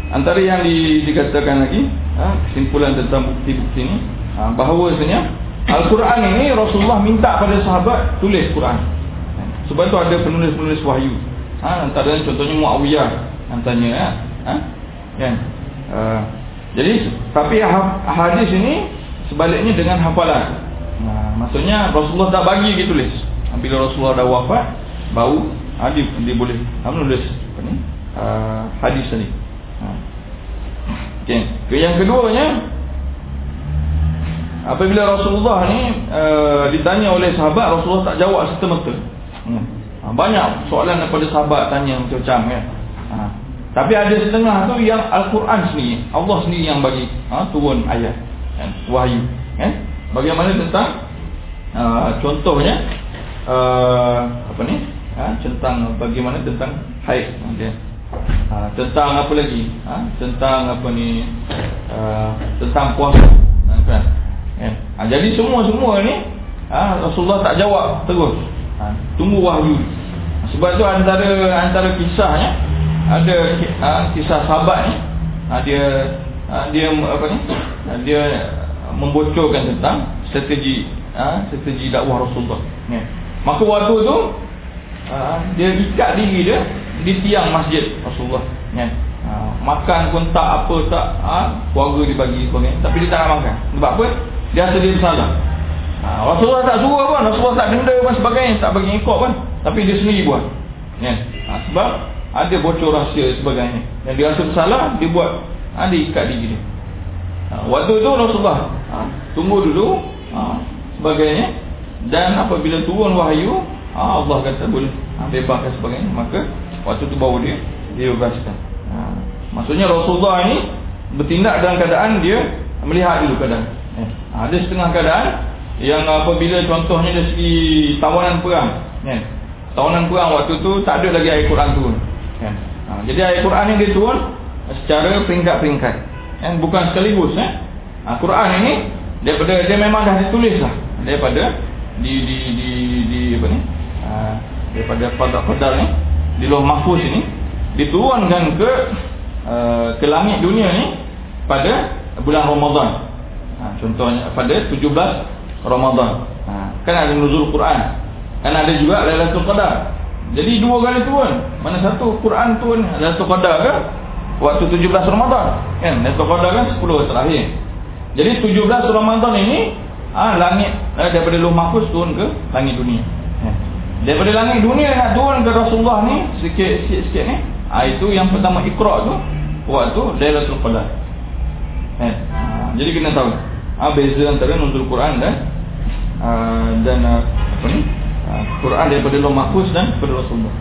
antara yang di, dikatakan lagi ha, kesimpulan tentang bukti-bukti ini ha, bahawa sebenarnya Al-Quran ini Rasulullah minta pada sahabat tulis Quran. Sebab itu ada penulis-penulis wahyu. Ha, antara contohnya Muawiyah antaranya ya. Ha? Kan? Uh, jadi tapi hadis ini sebaliknya dengan hafalan. Nah, maksudnya Rasulullah tak bagi dia tulis. Bila Rasulullah dah wafat baru ha, dia, dia boleh menulis apa ni? Uh, hadis ini. Ha. Okay. Yang keduanya Apabila Rasulullah ni uh, ditanya oleh sahabat, Rasulullah tak jawab serta-merta. Hmm. Ha, banyak soalan daripada sahabat tanya macam-macam kan. Ha. Tapi ada setengah tu yang Al-Quran sendiri, Allah sendiri yang bagi ha, turun ayat. kan? wahyu kan bagaimana tentang uh, contohnya uh, apa ni ha? tentang bagaimana tentang haid okay. ha, tentang apa lagi ha? tentang apa ni uh, tentang puasa kan? kan? Ha, jadi semua-semua ni ha, Rasulullah tak jawab terus ha, tunggu wahyu sebab tu antara antara kisahnya ada ha, kisah sahabat ni ha, dia ha, dia apa ni ha, dia membocorkan tentang strategi ha, strategi dakwah Rasulullah. Ya. maka waktu tu ha, dia ikat diri dia di tiang masjid Rasulullah. Ya. ha, makan pun tak apa tak ha, keluarga dibagi sebagainya tapi dia tak nak makan. Sebab apa? Dia rasa dia bersalah. Ha, Rasulullah tak suruh pun Rasulullah tak denda pun sebagainya tak bagi ikut pun. Tapi dia sendiri buat. Ya. ha, sebab ada bocor rahsia sebagainya. Yang dia rasa bersalah dia buat. Ha, dia ikat diri dia waktu tu Rasulullah ha, tunggu dulu ha, sebagainya. Dan apabila turun wahyu ha, Allah kata boleh ha, bebaskan sebagainya. Maka waktu tu baru dia dia bebaskan. Ha, maksudnya Rasulullah ni bertindak dalam keadaan dia melihat dulu keadaan. Eh, ada setengah keadaan yang apabila contohnya dari segi tawanan perang eh, tawanan perang waktu tu tak ada lagi ayat Quran turun. Eh, ha, jadi ayat Quran ni dia turun secara peringkat-peringkat eh, bukan sekaligus eh. ha, Quran ini daripada dia memang dah ditulis lah daripada di di di di apa ni? Ha, daripada pada-pada ni di loh mahfuz ini diturunkan ke uh, ke langit dunia ni pada bulan Ramadan. Ha, contohnya pada 17 Ramadan. Ha, kan ada nuzul Quran. Kan ada juga Lailatul Qadar. Jadi dua kali turun. Mana satu Quran turun Lailatul Qadar ke waktu 17 Ramadan kan Qadar kan 10 terakhir jadi 17 Ramadan ini ah ha, langit eh, daripada luh mahfuz turun ke langit dunia. Eh. Daripada langit dunia nak turun ke Rasulullah ni sikit sikit, sikit ni. Ha, itu yang pertama Iqra tu waktu Lailatul Qadar. Eh. Ha, jadi kena tahu. Ah ha, beza antara nuzul Quran dan uh, dan apa ni? Uh, Quran daripada luh mahfuz dan daripada Rasulullah.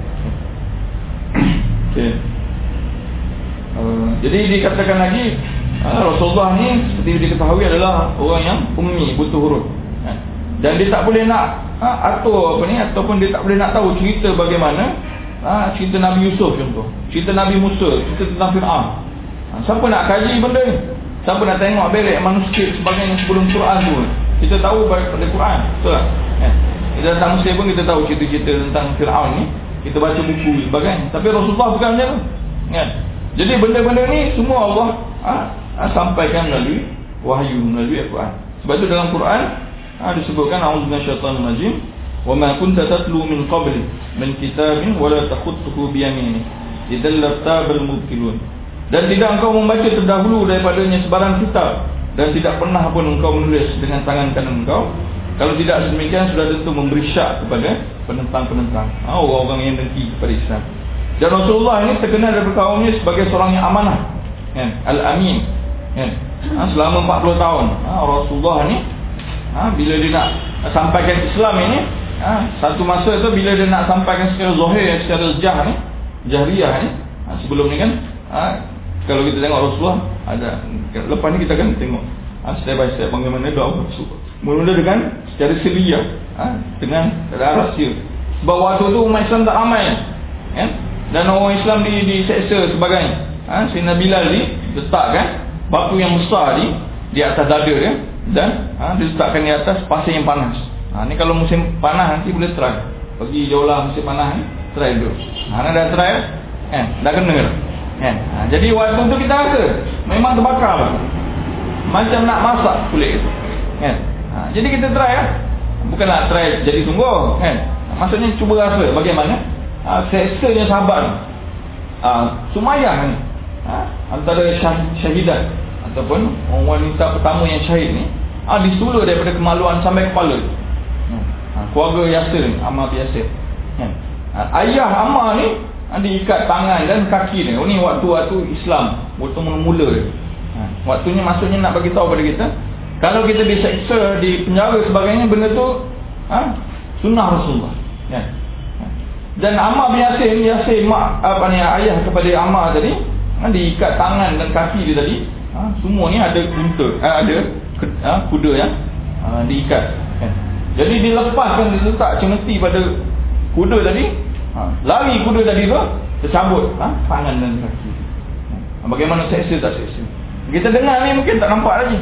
(clears throat) Okey. Uh, jadi dikatakan lagi ha, Rasulullah ni seperti diketahui adalah orang yang ummi butuh huruf. Ha. dan dia tak boleh nak ha, atur apa ni ataupun dia tak boleh nak tahu cerita bagaimana ha, cerita Nabi Yusuf contoh cerita Nabi Musa cerita tentang Fir'aun. Ha, siapa nak kaji benda ni? Siapa nak tengok belik manuskrip sebagainya sebelum Quran tu kita tahu pada Quran betul tak? Ha. kita datang Mesir pun kita tahu cerita-cerita tentang Fir'aun ni. Kita baca buku sebagainya. Tapi Rasulullah bukan macam tu jadi benda-benda ni semua Allah ha, ha, sampaikan melalui wahyu melalui Al-Quran. Sebab itu dalam Quran ha, disebutkan a'udzubillahi minasyaitonir rajim. Wa ma kunta tatlu min qabli min kitabin wa la takhutuhu bi yaminik idzal lartabal mubtilun. Dan tidak engkau membaca terdahulu daripadanya sebarang kitab. Dan tidak pernah pun engkau menulis dengan tangan kanan engkau. Kalau tidak demikian sudah tentu memberi syak kepada penentang-penentang. Ha, orang-orang yang dengki kepada Islam dan Rasulullah ini terkenal dari kaumnya sebagai seorang yang amanah. Kan? Al-Amin. Kan? ha, selama 40 tahun. Ha, Rasulullah ni ha, bila dia nak sampaikan Islam ini ha, satu masa tu bila dia nak sampaikan secara zahir secara jah ni jahriyah ni ha, sebelum ni kan ha, kalau kita tengok Rasulullah ada lepas ni kita akan tengok ha, step by step bagaimana doa Rasulullah mula-mula dengan secara siriyah ha, dengan rahsia. Sebab waktu tu umat Islam tak ramai kan dan orang Islam di diseksa sebagainya ha, Sina Bilal ni letakkan batu yang besar ni di atas dada dia dan ha, diletakkan di atas pasir yang panas. Ha, ni kalau musim panas nanti boleh try. Pergi jauh lah musim panas ni, try dulu. Ha, dah try kan? Dah kena kan? Ha, jadi waktu tu kita rasa memang terbakar lah. Macam nak masak kulit. Kan? Ha, jadi kita try lah. Bukan nak try jadi sungguh kan? Ha, maksudnya cuba rasa bagaimana ha, seksanya sahabat ni. Ha, sumayah ni. Ha, antara syah, syahidat ataupun orang wanita pertama yang syahid ni ha, disuluh daripada kemaluan sampai kepala. Ha, keluarga Yasir ni Ammar Yasir ha, ha, ayah Ammar ni ha, diikat tangan dan kaki ni ini waktu-waktu Islam waktu mula-mula ha, waktunya maksudnya nak bagi tahu pada kita kalau kita diseksa di penjara sebagainya benda tu ha, sunnah Rasulullah. Ya. Dan Ammar bin Yasir Yasir mak apa ni ayah kepada Ammar tadi ha, diikat tangan dan kaki dia tadi ha, semua ni ada guntur ha, ada ha, kuda ya ha, diikat kan. Jadi dilepaskan diletak cemeti pada kuda tadi. Ha, lari kuda tadi tu tercabut ha, tangan dan kaki. Ha, bagaimana seksa tak seksa? Kita dengar ni mungkin tak nampak lagi.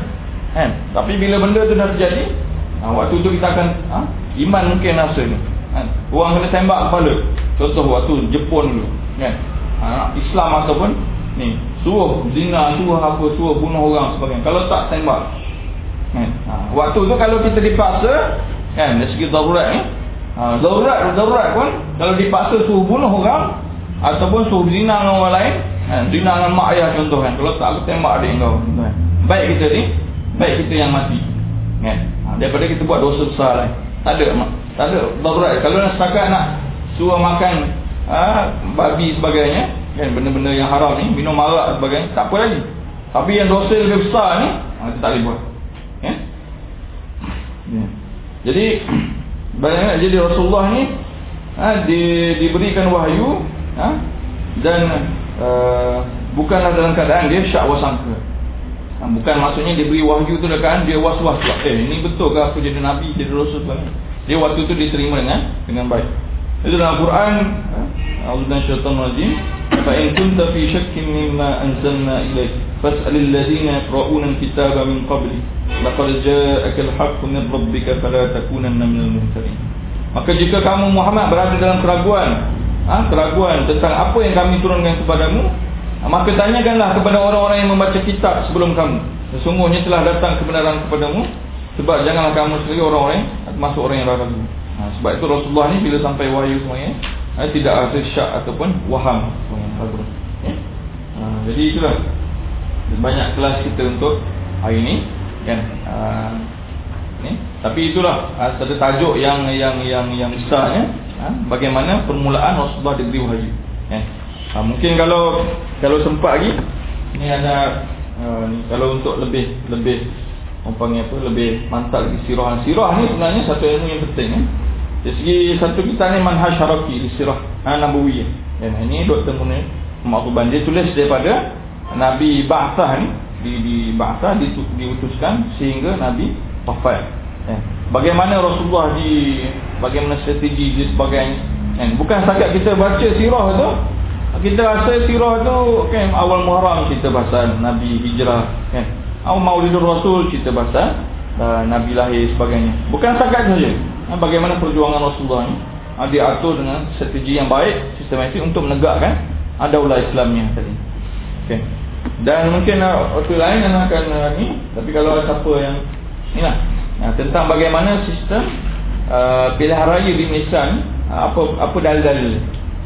Kan? Tapi bila benda tu dah terjadi, ha, waktu tu kita akan ha, iman mungkin rasa ni. Kan? Orang kena tembak kepala. Contoh waktu Jepun dulu, kan? Ha, Islam ataupun ni suruh zina, suruh apa, suruh bunuh orang sebagainya. Kalau tak tembak. Kan? Ha, waktu tu kalau kita dipaksa, kan, dari segi darurat ni, ha, darurat, darurat pun kalau dipaksa suruh bunuh orang ataupun suruh zina dengan orang lain, kan, zina dengan mak ayah contoh kan. Kalau tak aku tembak adik kau. Kan? Baik kita ni, baik kita yang mati. Kan? Ha, daripada kita buat dosa besar lain. Tak ada mak. Tak ada darurat. Kalau nak setakat nak suruh makan ha, babi sebagainya, kan benda-benda yang haram ni, minum arak sebagainya, tak apa lagi. Tapi yang dosa lebih besar ni, ha, tak boleh buat. Ya? Ya. Jadi (clears throat) banyak jadi Rasulullah ni ha, di, diberikan wahyu ha, dan uh, bukanlah dalam keadaan dia syak wasangka. Ha, bukan maksudnya dia beri wahyu tu dekat dia was-was. Eh ini betul ke aku jadi nabi, jadi rasul sebagainya. Dia waktu itu diterima dengan dengan baik. Itu dalam Quran, A'udzubillahi minasyaitonir rajim. Fa in kunta fi syakkin mimma anzalna ilaik fas'al alladziina yaqra'una al-kitaba min qabli. Laqad ja'aka al-haqqu min rabbika fala takunanna minal mumtarin. Maka jika kamu Muhammad berada dalam keraguan, ha, keraguan tentang apa yang kami turunkan kepadamu, ha, maka tanyakanlah kepada orang-orang yang membaca kitab sebelum kamu. Sesungguhnya telah datang kebenaran kepadamu sebab janganlah kamu sendiri orang-orang masuk orang yang ragu. Ha, sebab itu Rasulullah ni bila sampai wahyu semuanya ha, tidak ada syak ataupun waham. Ya? Ha, jadi itulah banyak kelas kita untuk hari ini kan. Ha, ni. Tapi itulah ha, ada tajuk yang yang yang yang besarnya ha, bagaimana permulaan Rasulullah diberi wahyu. Ya? Ha, mungkin kalau kalau sempat lagi ni ada uh, ni, kalau untuk lebih lebih orang panggil apa lebih mantap lagi sirah sirah ni sebenarnya satu ilmu yang penting eh. dari segi satu kita ni manhaj syaraki sirah ha, nabawi ya, ini Dr. Munir Maktuban dia tulis daripada Nabi Ba'athah ni di, di Ba'athah di, diutuskan sehingga Nabi wafat ya. bagaimana Rasulullah di bagaimana strategi di sebagainya ya. bukan setakat kita baca sirah tu kita rasa sirah tu kan awal Muharram kita pasal Nabi hijrah kan Au Maulidur Rasul cerita pasal uh, Nabi lahir sebagainya. Bukan setakat saja. Uh, bagaimana perjuangan Rasulullah ni uh, diatur dengan strategi yang baik, sistematik untuk menegakkan uh, daulah Islamnya tadi. Okey. Dan mungkin uh, waktu lain yang akan uh, ni, tapi kalau ada siapa yang inilah uh, tentang bagaimana sistem uh, pilihan raya di Malaysia ni, uh, apa apa dalil-dalil.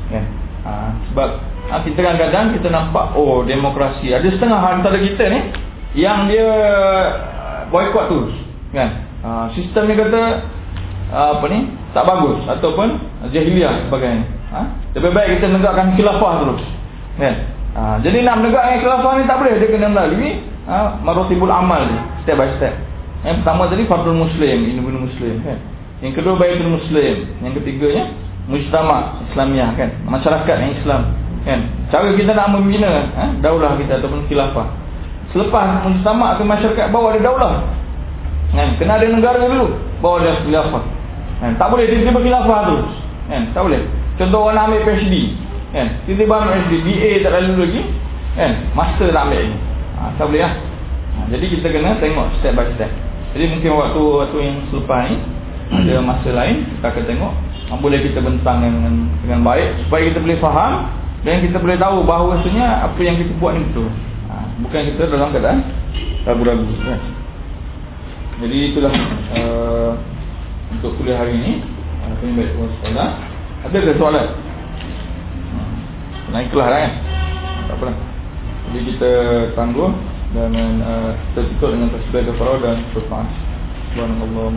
Ya. Uh, sebab uh, kita kadang-kadang kita nampak oh demokrasi. Ada setengah antara kita ni yang dia uh, boykot tu kan? Uh, sistem ni kata uh, apa ni? Tak bagus. Ataupun jahiliah sebagainya. Ha? lebih baik kita negakkan khilafah terus kan? Uh, jadi nak menegakkan khilafah ni tak boleh. Dia kena melalui uh, marotibul amal ni step by step. Yang pertama tadi fardul muslim individu muslim kan? Yang kedua baitul muslim. Yang ketiganya mujtama islamiah kan? Masyarakat yang Islam kan? Cara kita nak membina ha? daulah kita ataupun khilafah Selepas mujtama ke masyarakat bawa ada daulah. Kan? Kena ada negara dulu bawa ada khilafah. Kan? Tak boleh tiba-tiba khilafah tu. Kan? Tak boleh. Contoh orang nak ambil PhD. Kan? Tiba-tiba ambil PhD, BA tak lalu lagi. Kan? Master tak ambil ni. Ha, tak boleh lah. Ha, jadi kita kena tengok step by step. Jadi mungkin waktu waktu yang selepas ni ada (clears throat) masa lain kita akan tengok ha, boleh kita bentang dengan dengan baik supaya kita boleh faham dan kita boleh tahu bahawa sebenarnya apa yang kita buat ni betul bukan kita dalam keadaan ragu-ragu. Kan? jadi itulah uh, untuk kuliah hari ini. Uh, kami baik tuan sekolah ada ke soalan? Uh, naik kelas lah kan? Tak apa jadi kita tangguh dan uh, kita tutup dengan tasbih kefarah dan berfaham Subhanallah